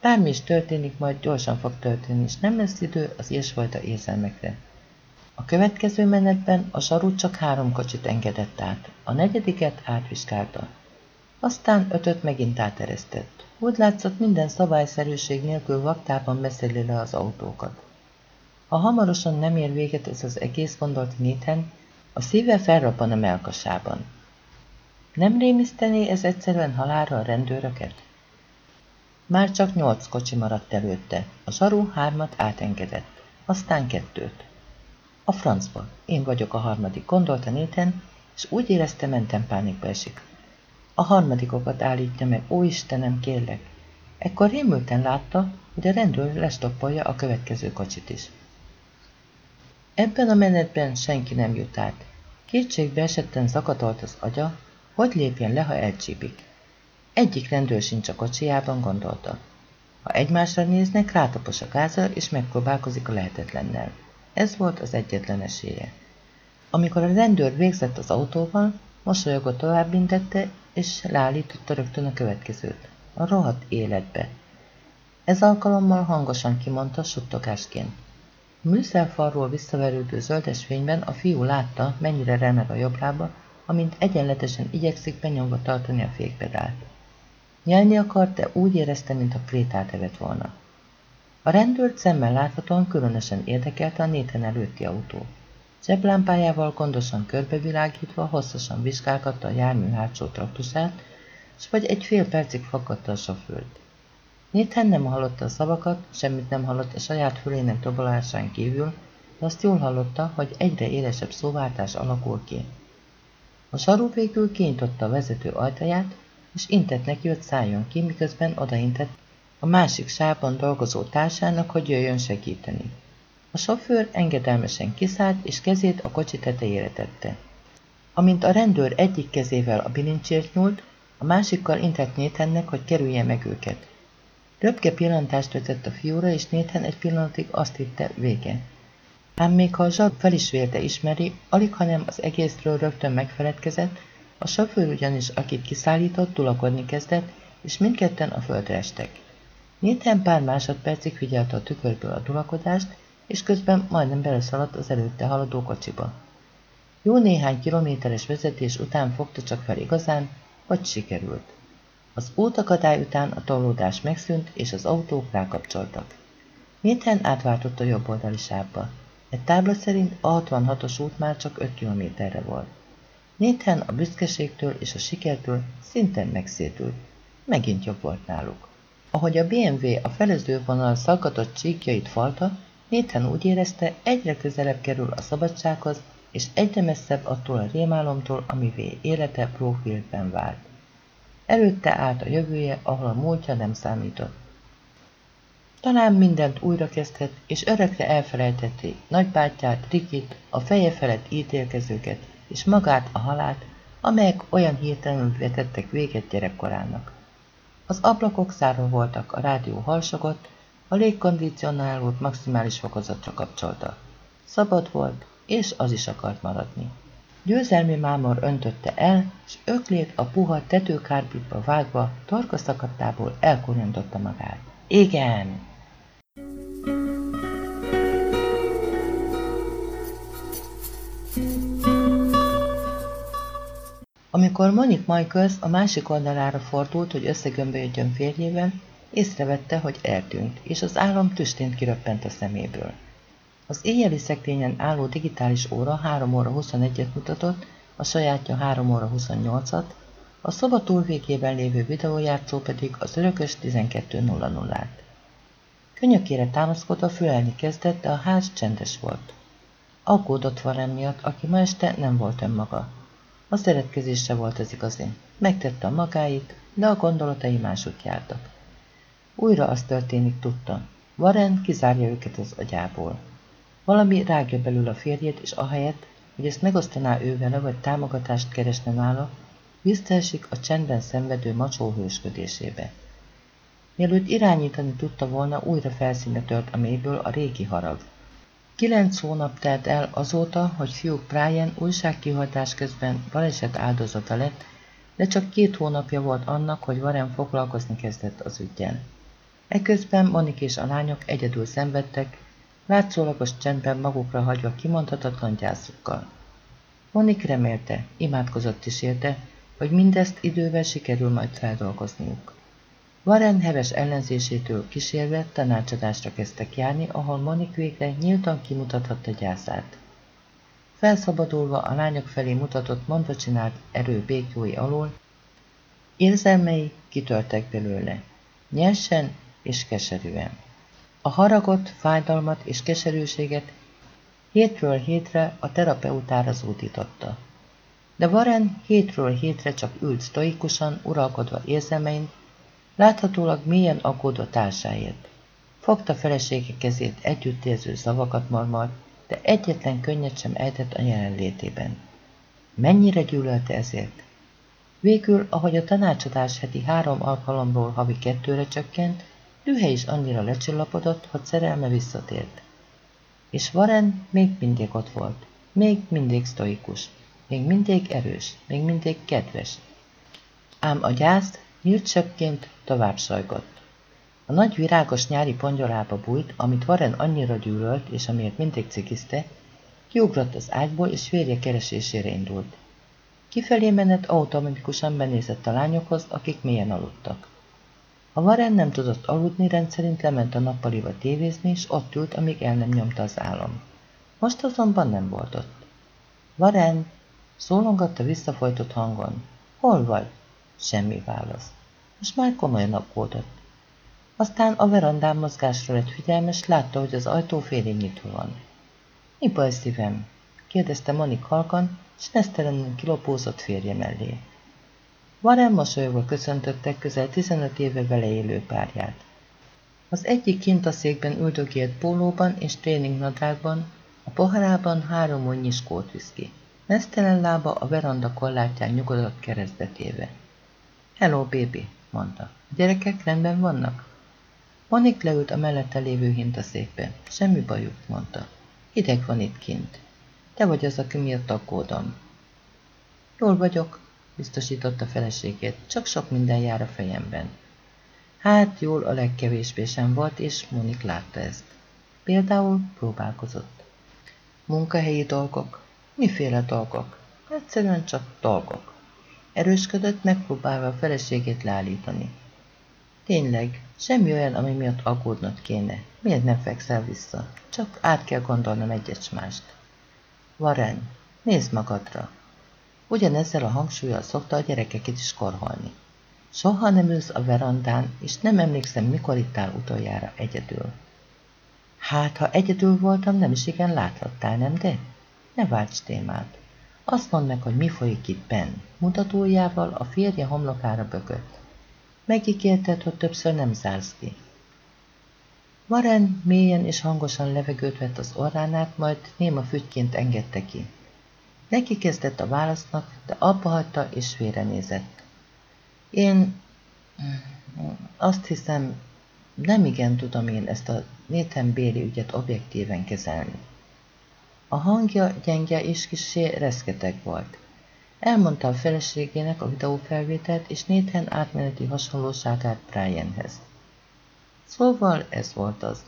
Bármi is történik, majd gyorsan fog történni, és nem lesz idő az ilyesfajta érzelmekre. A következő menetben a sarú csak három kocsit engedett át, a negyediket átvizsgálta. Aztán ötöt megint áteresztett. Úgy látszott, minden szabályszerűség nélkül vaktában beszéli le az autókat. Ha hamarosan nem ér véget ez az egész, gondolt Nathan, a szíve felrabban a melkasában. Nem rémisztené ez egyszerűen halára a rendőröket? Már csak nyolc kocsi maradt előtte, a zsaru hármat átengedett, aztán kettőt. A francba, én vagyok a harmadik, gondolta Nathan, és úgy érezte, mentem pánikba esik. A harmadikokat állítja meg, ó Istenem, kérlek. Ekkor rémülten látta, hogy a rendőr lestoppolja a következő kocsit is. Ebben a menetben senki nem jut át. Kétségbe esetten zakatolt az agya, hogy lépjen le, ha elcsípik. Egyik rendőr sincs a kocsijában, gondolta. Ha egymásra néznek, rátapos a gázra, és megpróbálkozik a lehetetlennel. Ez volt az egyetlen esélye. Amikor a rendőr végzett az autóval, mosolyogott tovább intette, és leállította rögtön a következőt. A rohadt életbe. Ez alkalommal hangosan kimondta suttogásként. A műszerfalról visszaverődő zöldes fényben a fiú látta, mennyire remeg a jobb lába, amint egyenletesen igyekszik benyomva tartani a fékpedált. Nyelni akart, de úgy érezte, mintha krétát evett volna. A rendőrt szemmel láthatóan különösen érdekelte a néten előtti autó. Zseblámpájával gondosan körbevilágítva hosszasan vizsgálgatta a jármű hátsó traktusát, s vagy egy fél percig fakadta a sofőrt. Nathan nem hallotta a szavakat, semmit nem hallott a saját fülének dobolásán kívül, de azt jól hallotta, hogy egyre élesebb szóváltás alakul ki. A sarú végül kinyitotta a vezető ajtaját, és intett neki, hogy szálljon ki, miközben odaintett a másik sávban dolgozó társának, hogy jöjjön segíteni. A sofőr engedelmesen kiszállt, és kezét a kocsi tetejére tette. Amint a rendőr egyik kezével a bilincsért nyúlt, a másikkal intett Néthennek, hogy kerülje meg őket. Röpke pillantást vetett a fiúra, és Néthen egy pillanatig azt hitte vége. Ám még ha a zsab fel is vélte ismeri, alig hanem az egészről rögtön megfeledkezett, a sofőr ugyanis, akit kiszállított, tulakodni kezdett, és mindketten a földre estek. Néthen pár másodpercig figyelte a tükörből a tulakodást, és közben majdnem beleszaladt az előtte haladó kocsiba. Jó néhány kilométeres vezetés után fogta csak fel igazán, hogy sikerült. Az útakadály után a tolódás megszűnt, és az autók rákapcsoltak. Nathan átváltott a jobb oldali sávba. Egy tábla szerint a 66-os út már csak 5 kilométerre volt. Nathan a büszkeségtől és a sikertől szinten megszétült. Megint jobb volt náluk. Ahogy a BMW a felező vonal szakadott csíkjait falta, Nathan úgy érezte, egyre közelebb kerül a szabadsághoz, és egyre messzebb attól a rémálomtól, amivé élete profilben vált. Előtte állt a jövője, ahol a múltja nem számított. Talán mindent újra kezdhet, és örökre elfelejteti nagybátyját, Rikit, a feje felett ítélkezőket, és magát a halált, amelyek olyan hirtelenül vetettek véget gyerekkorának. Az ablakok zárva voltak, a rádió halsogott, a légkondicionálót maximális fokozatra kapcsolta. Szabad volt, és az is akart maradni. Győzelmi mámor öntötte el, s öklét a puha tetőkárbitba vágva, torka szakadtából elkunyontotta magát. Igen! Amikor Monik Michaels a másik oldalára fordult, hogy összegömbölyödjön férjével, észrevette, hogy eltűnt, és az álom tüstént kiröppent a szeméből. Az éjjeli szekrényen álló digitális óra 3 óra 21-et mutatott, a sajátja 3 óra 28-at, a szoba túlvégében lévő videójátszó pedig az örökös 12.00-át. Könyökére támaszkodva fülelni kezdett, de a ház csendes volt. Aggódott Warren miatt, aki ma este nem volt önmaga. A szeretkezésre volt az igazi. Megtette a magáit, de a gondolatai másút jártak. Újra az történik, tudta. Warren kizárja őket az agyából. Valami rágja belül a férjét, és ahelyett, hogy ezt megosztaná ő vele, vagy támogatást keresne nála, visszaesik a csendben szenvedő macsó hősködésébe. Mielőtt irányítani tudta volna, újra felszínre tört a mélyből a régi harag. Kilenc hónap telt el azóta, hogy fiúk Brian újságkihajtás közben baleset áldozata lett, de csak két hónapja volt annak, hogy Warren foglalkozni kezdett az ügyel. Eközben Monik és a lányok egyedül szenvedtek, látszólagos csendben magukra hagyva kimondhatatlan gyászukkal. Monik remélte, imádkozott is érte, hogy mindezt idővel sikerül majd feldolgozniuk. Warren heves ellenzésétől kísérve tanácsadásra kezdtek járni, ahol Monik végre nyíltan kimutathatta gyászát. Felszabadulva a lányok felé mutatott mondva csinált erő békjói alól, érzelmei kitörtek belőle, nyersen és keserűen. A haragot, fájdalmat és keserűséget hétről hétre a terapeutára zúdította. De Warren hétről hétre csak ült sztoikusan, uralkodva érzelmein, láthatólag mélyen aggódva társáért. Fogta felesége kezét együttérző szavakat marmar, de egyetlen könnyet sem ejtett a jelenlétében. Mennyire gyűlölte ezért? Végül, ahogy a tanácsadás heti három alkalomról havi kettőre csökkent, Dühe is annyira lecsillapodott, hogy szerelme visszatért. És Varen még mindig ott volt, még mindig sztoikus, még mindig erős, még mindig kedves. Ám a gyászt nyílt seppként tovább sajgott. A nagy virágos nyári pongyolába bújt, amit Varen annyira gyűlölt, és amiért mindig cikizte, kiugrott az ágyból, és férje keresésére indult. Kifelé menet automatikusan benézett a lányokhoz, akik mélyen aludtak. A Varen nem tudott aludni, rendszerint lement a nappaliba tévézni, és ott ült, amíg el nem nyomta az álom. Most azonban nem volt ott. Varen, szólongatta visszafolytott hangon. Hol vagy? Semmi válasz. Most már komolyan aggódott. Aztán a verandán mozgásra lett figyelmes, látta, hogy az ajtó félig nyitva van. Mi baj, szívem? kérdezte Monik halkan, s nesztelenül kilopózott férje mellé. Warren mosolyogva köszöntöttek közel 15 éve vele élő párját. Az egyik kint a székben üldögélt pólóban és tréningnadrágban, a poharában három onnyi skót viszki. Nesztelen lába a veranda kollártyán nyugodott keresztbetéve. Hello, baby, mondta. A gyerekek rendben vannak? Monik leült a mellette lévő hintaszékbe. Semmi bajuk, mondta. Hideg van itt kint. Te vagy az, aki miatt aggódom. Jól vagyok, biztosította feleségét, csak sok minden jár a fejemben. Hát jól a legkevésbé sem volt, és Monik látta ezt. Például próbálkozott. Munkahelyi dolgok? Miféle dolgok? Egyszerűen csak dolgok. Erősködött, megpróbálva a feleségét leállítani. Tényleg, semmi olyan, ami miatt aggódnod kéne. Miért nem fekszel vissza? Csak át kell gondolnom egyet mást. Varen, nézd magadra. Ugyanezzel a hangsúlyjal szokta a gyerekeket is korholni. Soha nem ülsz a verandán, és nem emlékszem, mikor ittál utoljára egyedül. Hát, ha egyedül voltam, nem is igen láthattál, nem de? Ne válts témát. Azt mondd meg, hogy mi folyik itt benn. Mutatójával a férje homlokára bökött. Megígérted, hogy többször nem zársz ki. Maren mélyen és hangosan levegőt vett az orránát, majd néma fügyként engedte ki. Neki kezdett a válasznak, de abba hagyta és félrenézett. Én azt hiszem, nem igen tudom én ezt a Nathan Béli ügyet objektíven kezelni. A hangja gyenge és kisé reszketeg volt. Elmondta a feleségének a videófelvételt és Nathan átmeneti hasonlóságát Brianhez. Szóval ez volt az.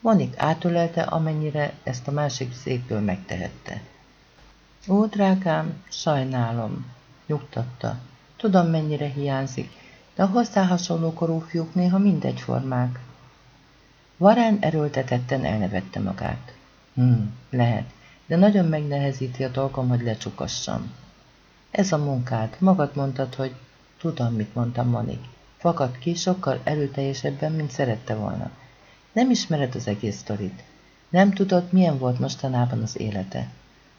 Monik átölelte, amennyire ezt a másik székből megtehette. Ó, drágám, sajnálom, nyugtatta. Tudom, mennyire hiányzik, de a hozzá hasonló korú fiúk néha mindegyformák. Varán erőltetetten elnevette magát. Hm, lehet, de nagyon megnehezíti a dolgom, hogy lecsukassam. Ez a munkád, magad mondtad, hogy tudom, mit mondtam Monik. Fakadt ki sokkal erőteljesebben, mint szerette volna. Nem ismered az egész sztorit. Nem tudod, milyen volt mostanában az élete.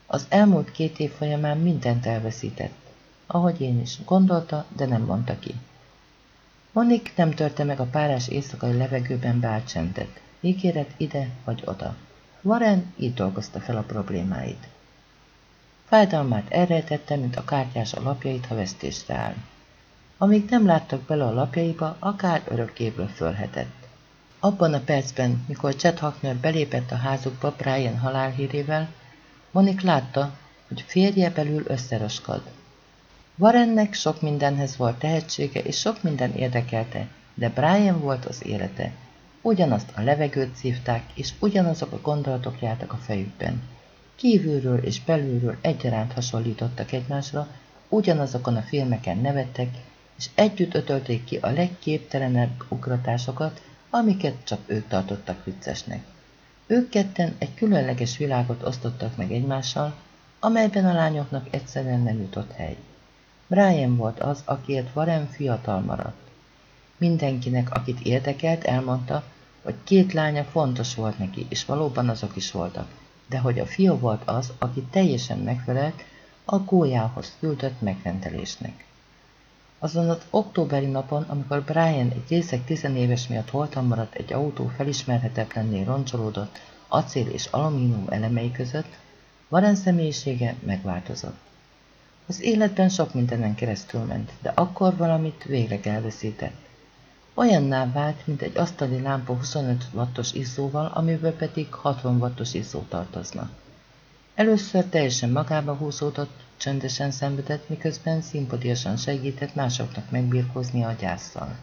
Az elmúlt két év folyamán mindent elveszített. Ahogy én is. Gondolta, de nem mondta ki. Monik nem törte meg a párás éjszakai levegőben beállt csendet. Ígéret ide vagy oda. Warren így dolgozta fel a problémáit. Fájdalmát elrejtette, mint a kártyás a lapjait, ha vesztésre áll. Amíg nem láttak bele a lapjaiba, akár örökkéből fölhetett. Abban a percben, mikor Chet Hackner belépett a házukba Brian halálhírével, Monik látta, hogy férje belül összeroskad. Warrennek sok mindenhez volt tehetsége, és sok minden érdekelte, de Brian volt az élete. Ugyanazt a levegőt szívták, és ugyanazok a gondolatok jártak a fejükben. Kívülről és belülről egyaránt hasonlítottak egymásra, ugyanazokon a filmeken nevettek, és együtt ötölték ki a legképtelenebb ugratásokat, amiket csak ők tartottak viccesnek. Ők ketten egy különleges világot osztottak meg egymással, amelyben a lányoknak egyszerűen nem jutott hely. Brian volt az, akiért Warren fiatal maradt. Mindenkinek, akit érdekelt, elmondta, hogy két lánya fontos volt neki, és valóban azok is voltak, de hogy a fia volt az, aki teljesen megfelelt a gólyához küldött megrendelésnek. Azon az októberi napon, amikor Brian egy részek tizenéves miatt holtan maradt egy autó felismerhetetlenné roncsolódott acél és alumínium elemei között, Warren személyisége megváltozott. Az életben sok mindenen keresztül ment, de akkor valamit végleg elveszített. Olyanná vált, mint egy asztali lámpa 25 wattos izzóval, amiből pedig 60 wattos izzó tartozna. Először teljesen magába húzódott, csöndesen szenvedett, miközben szimpatiasan segített másoknak megbírkozni a gyászsal.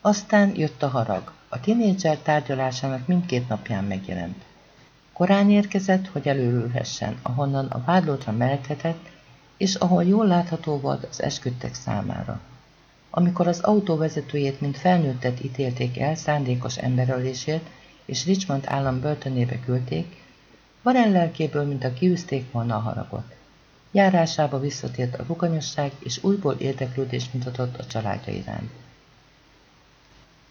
Aztán jött a harag. A tinédzser tárgyalásának mindkét napján megjelent. Korán érkezett, hogy előülhessen, ahonnan a vádlótra meleghetett, és ahol jól látható volt az esküdtek számára. Amikor az autó vezetőjét, mint felnőttet ítélték el szándékos emberölésért, és Richmond állam börtönébe küldték, Varen lelkéből, mint a kiűzték volna a haragot. Járásába visszatért a ruganyosság, és újból érdeklődést mutatott a családja iránt.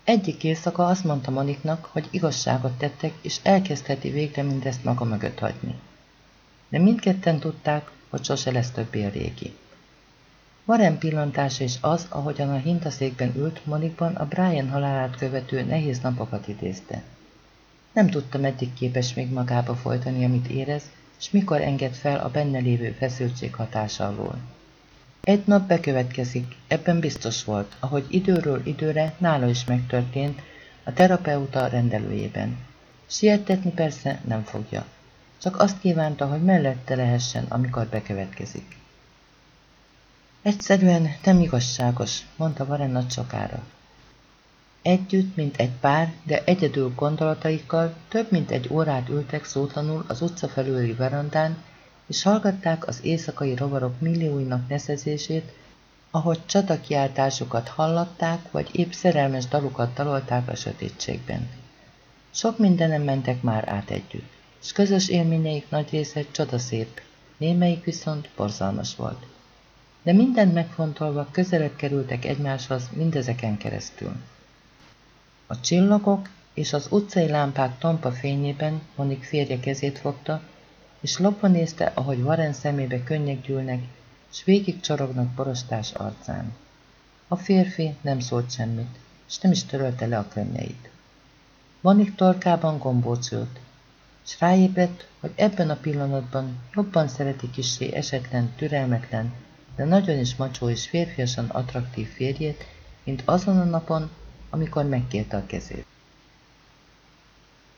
Egyik éjszaka azt mondta Moniknak, hogy igazságot tettek, és elkezdheti végre mindezt maga mögött hagyni. De mindketten tudták, hogy sose lesz többé a régi. Warren pillantása is az, ahogyan a hintaszékben ült Monikban a Brian halálát követő nehéz napokat idézte. Nem tudta, meddig képes még magába folytani, amit érez, és mikor enged fel a benne lévő feszültség hatása alól. Egy nap bekövetkezik, ebben biztos volt, ahogy időről időre nála is megtörtént a terapeuta rendelőjében. Sietetni persze nem fogja. Csak azt kívánta, hogy mellette lehessen, amikor bekövetkezik. Egyszerűen nem igazságos, mondta Varen nagy sokára. Együtt, mint egy pár, de egyedül gondolataikkal több mint egy órát ültek szótlanul az utca felüli verandán, és hallgatták az éjszakai rovarok millióinak neszezését, ahogy csatakiáltásukat hallatták, vagy épp szerelmes dalukat dalolták a sötétségben. Sok mindenem mentek már át együtt, s közös élményeik nagy része csodaszép, némelyik viszont borzalmas volt. De mindent megfontolva közelebb kerültek egymáshoz mindezeken keresztül. A csillagok és az utcai lámpák tompa fényében Monik férje kezét fogta, és lopva nézte, ahogy Warren szemébe könnyek gyűlnek, s végig csorognak borostás arcán. A férfi nem szólt semmit, s nem is törölte le a könnyeit. Monik torkában gombóc ült, s ráébredt, hogy ebben a pillanatban jobban szereti kisé esetlen, türelmetlen, de nagyon is macsó és férfiasan attraktív férjét, mint azon a napon, amikor megkérte a kezét.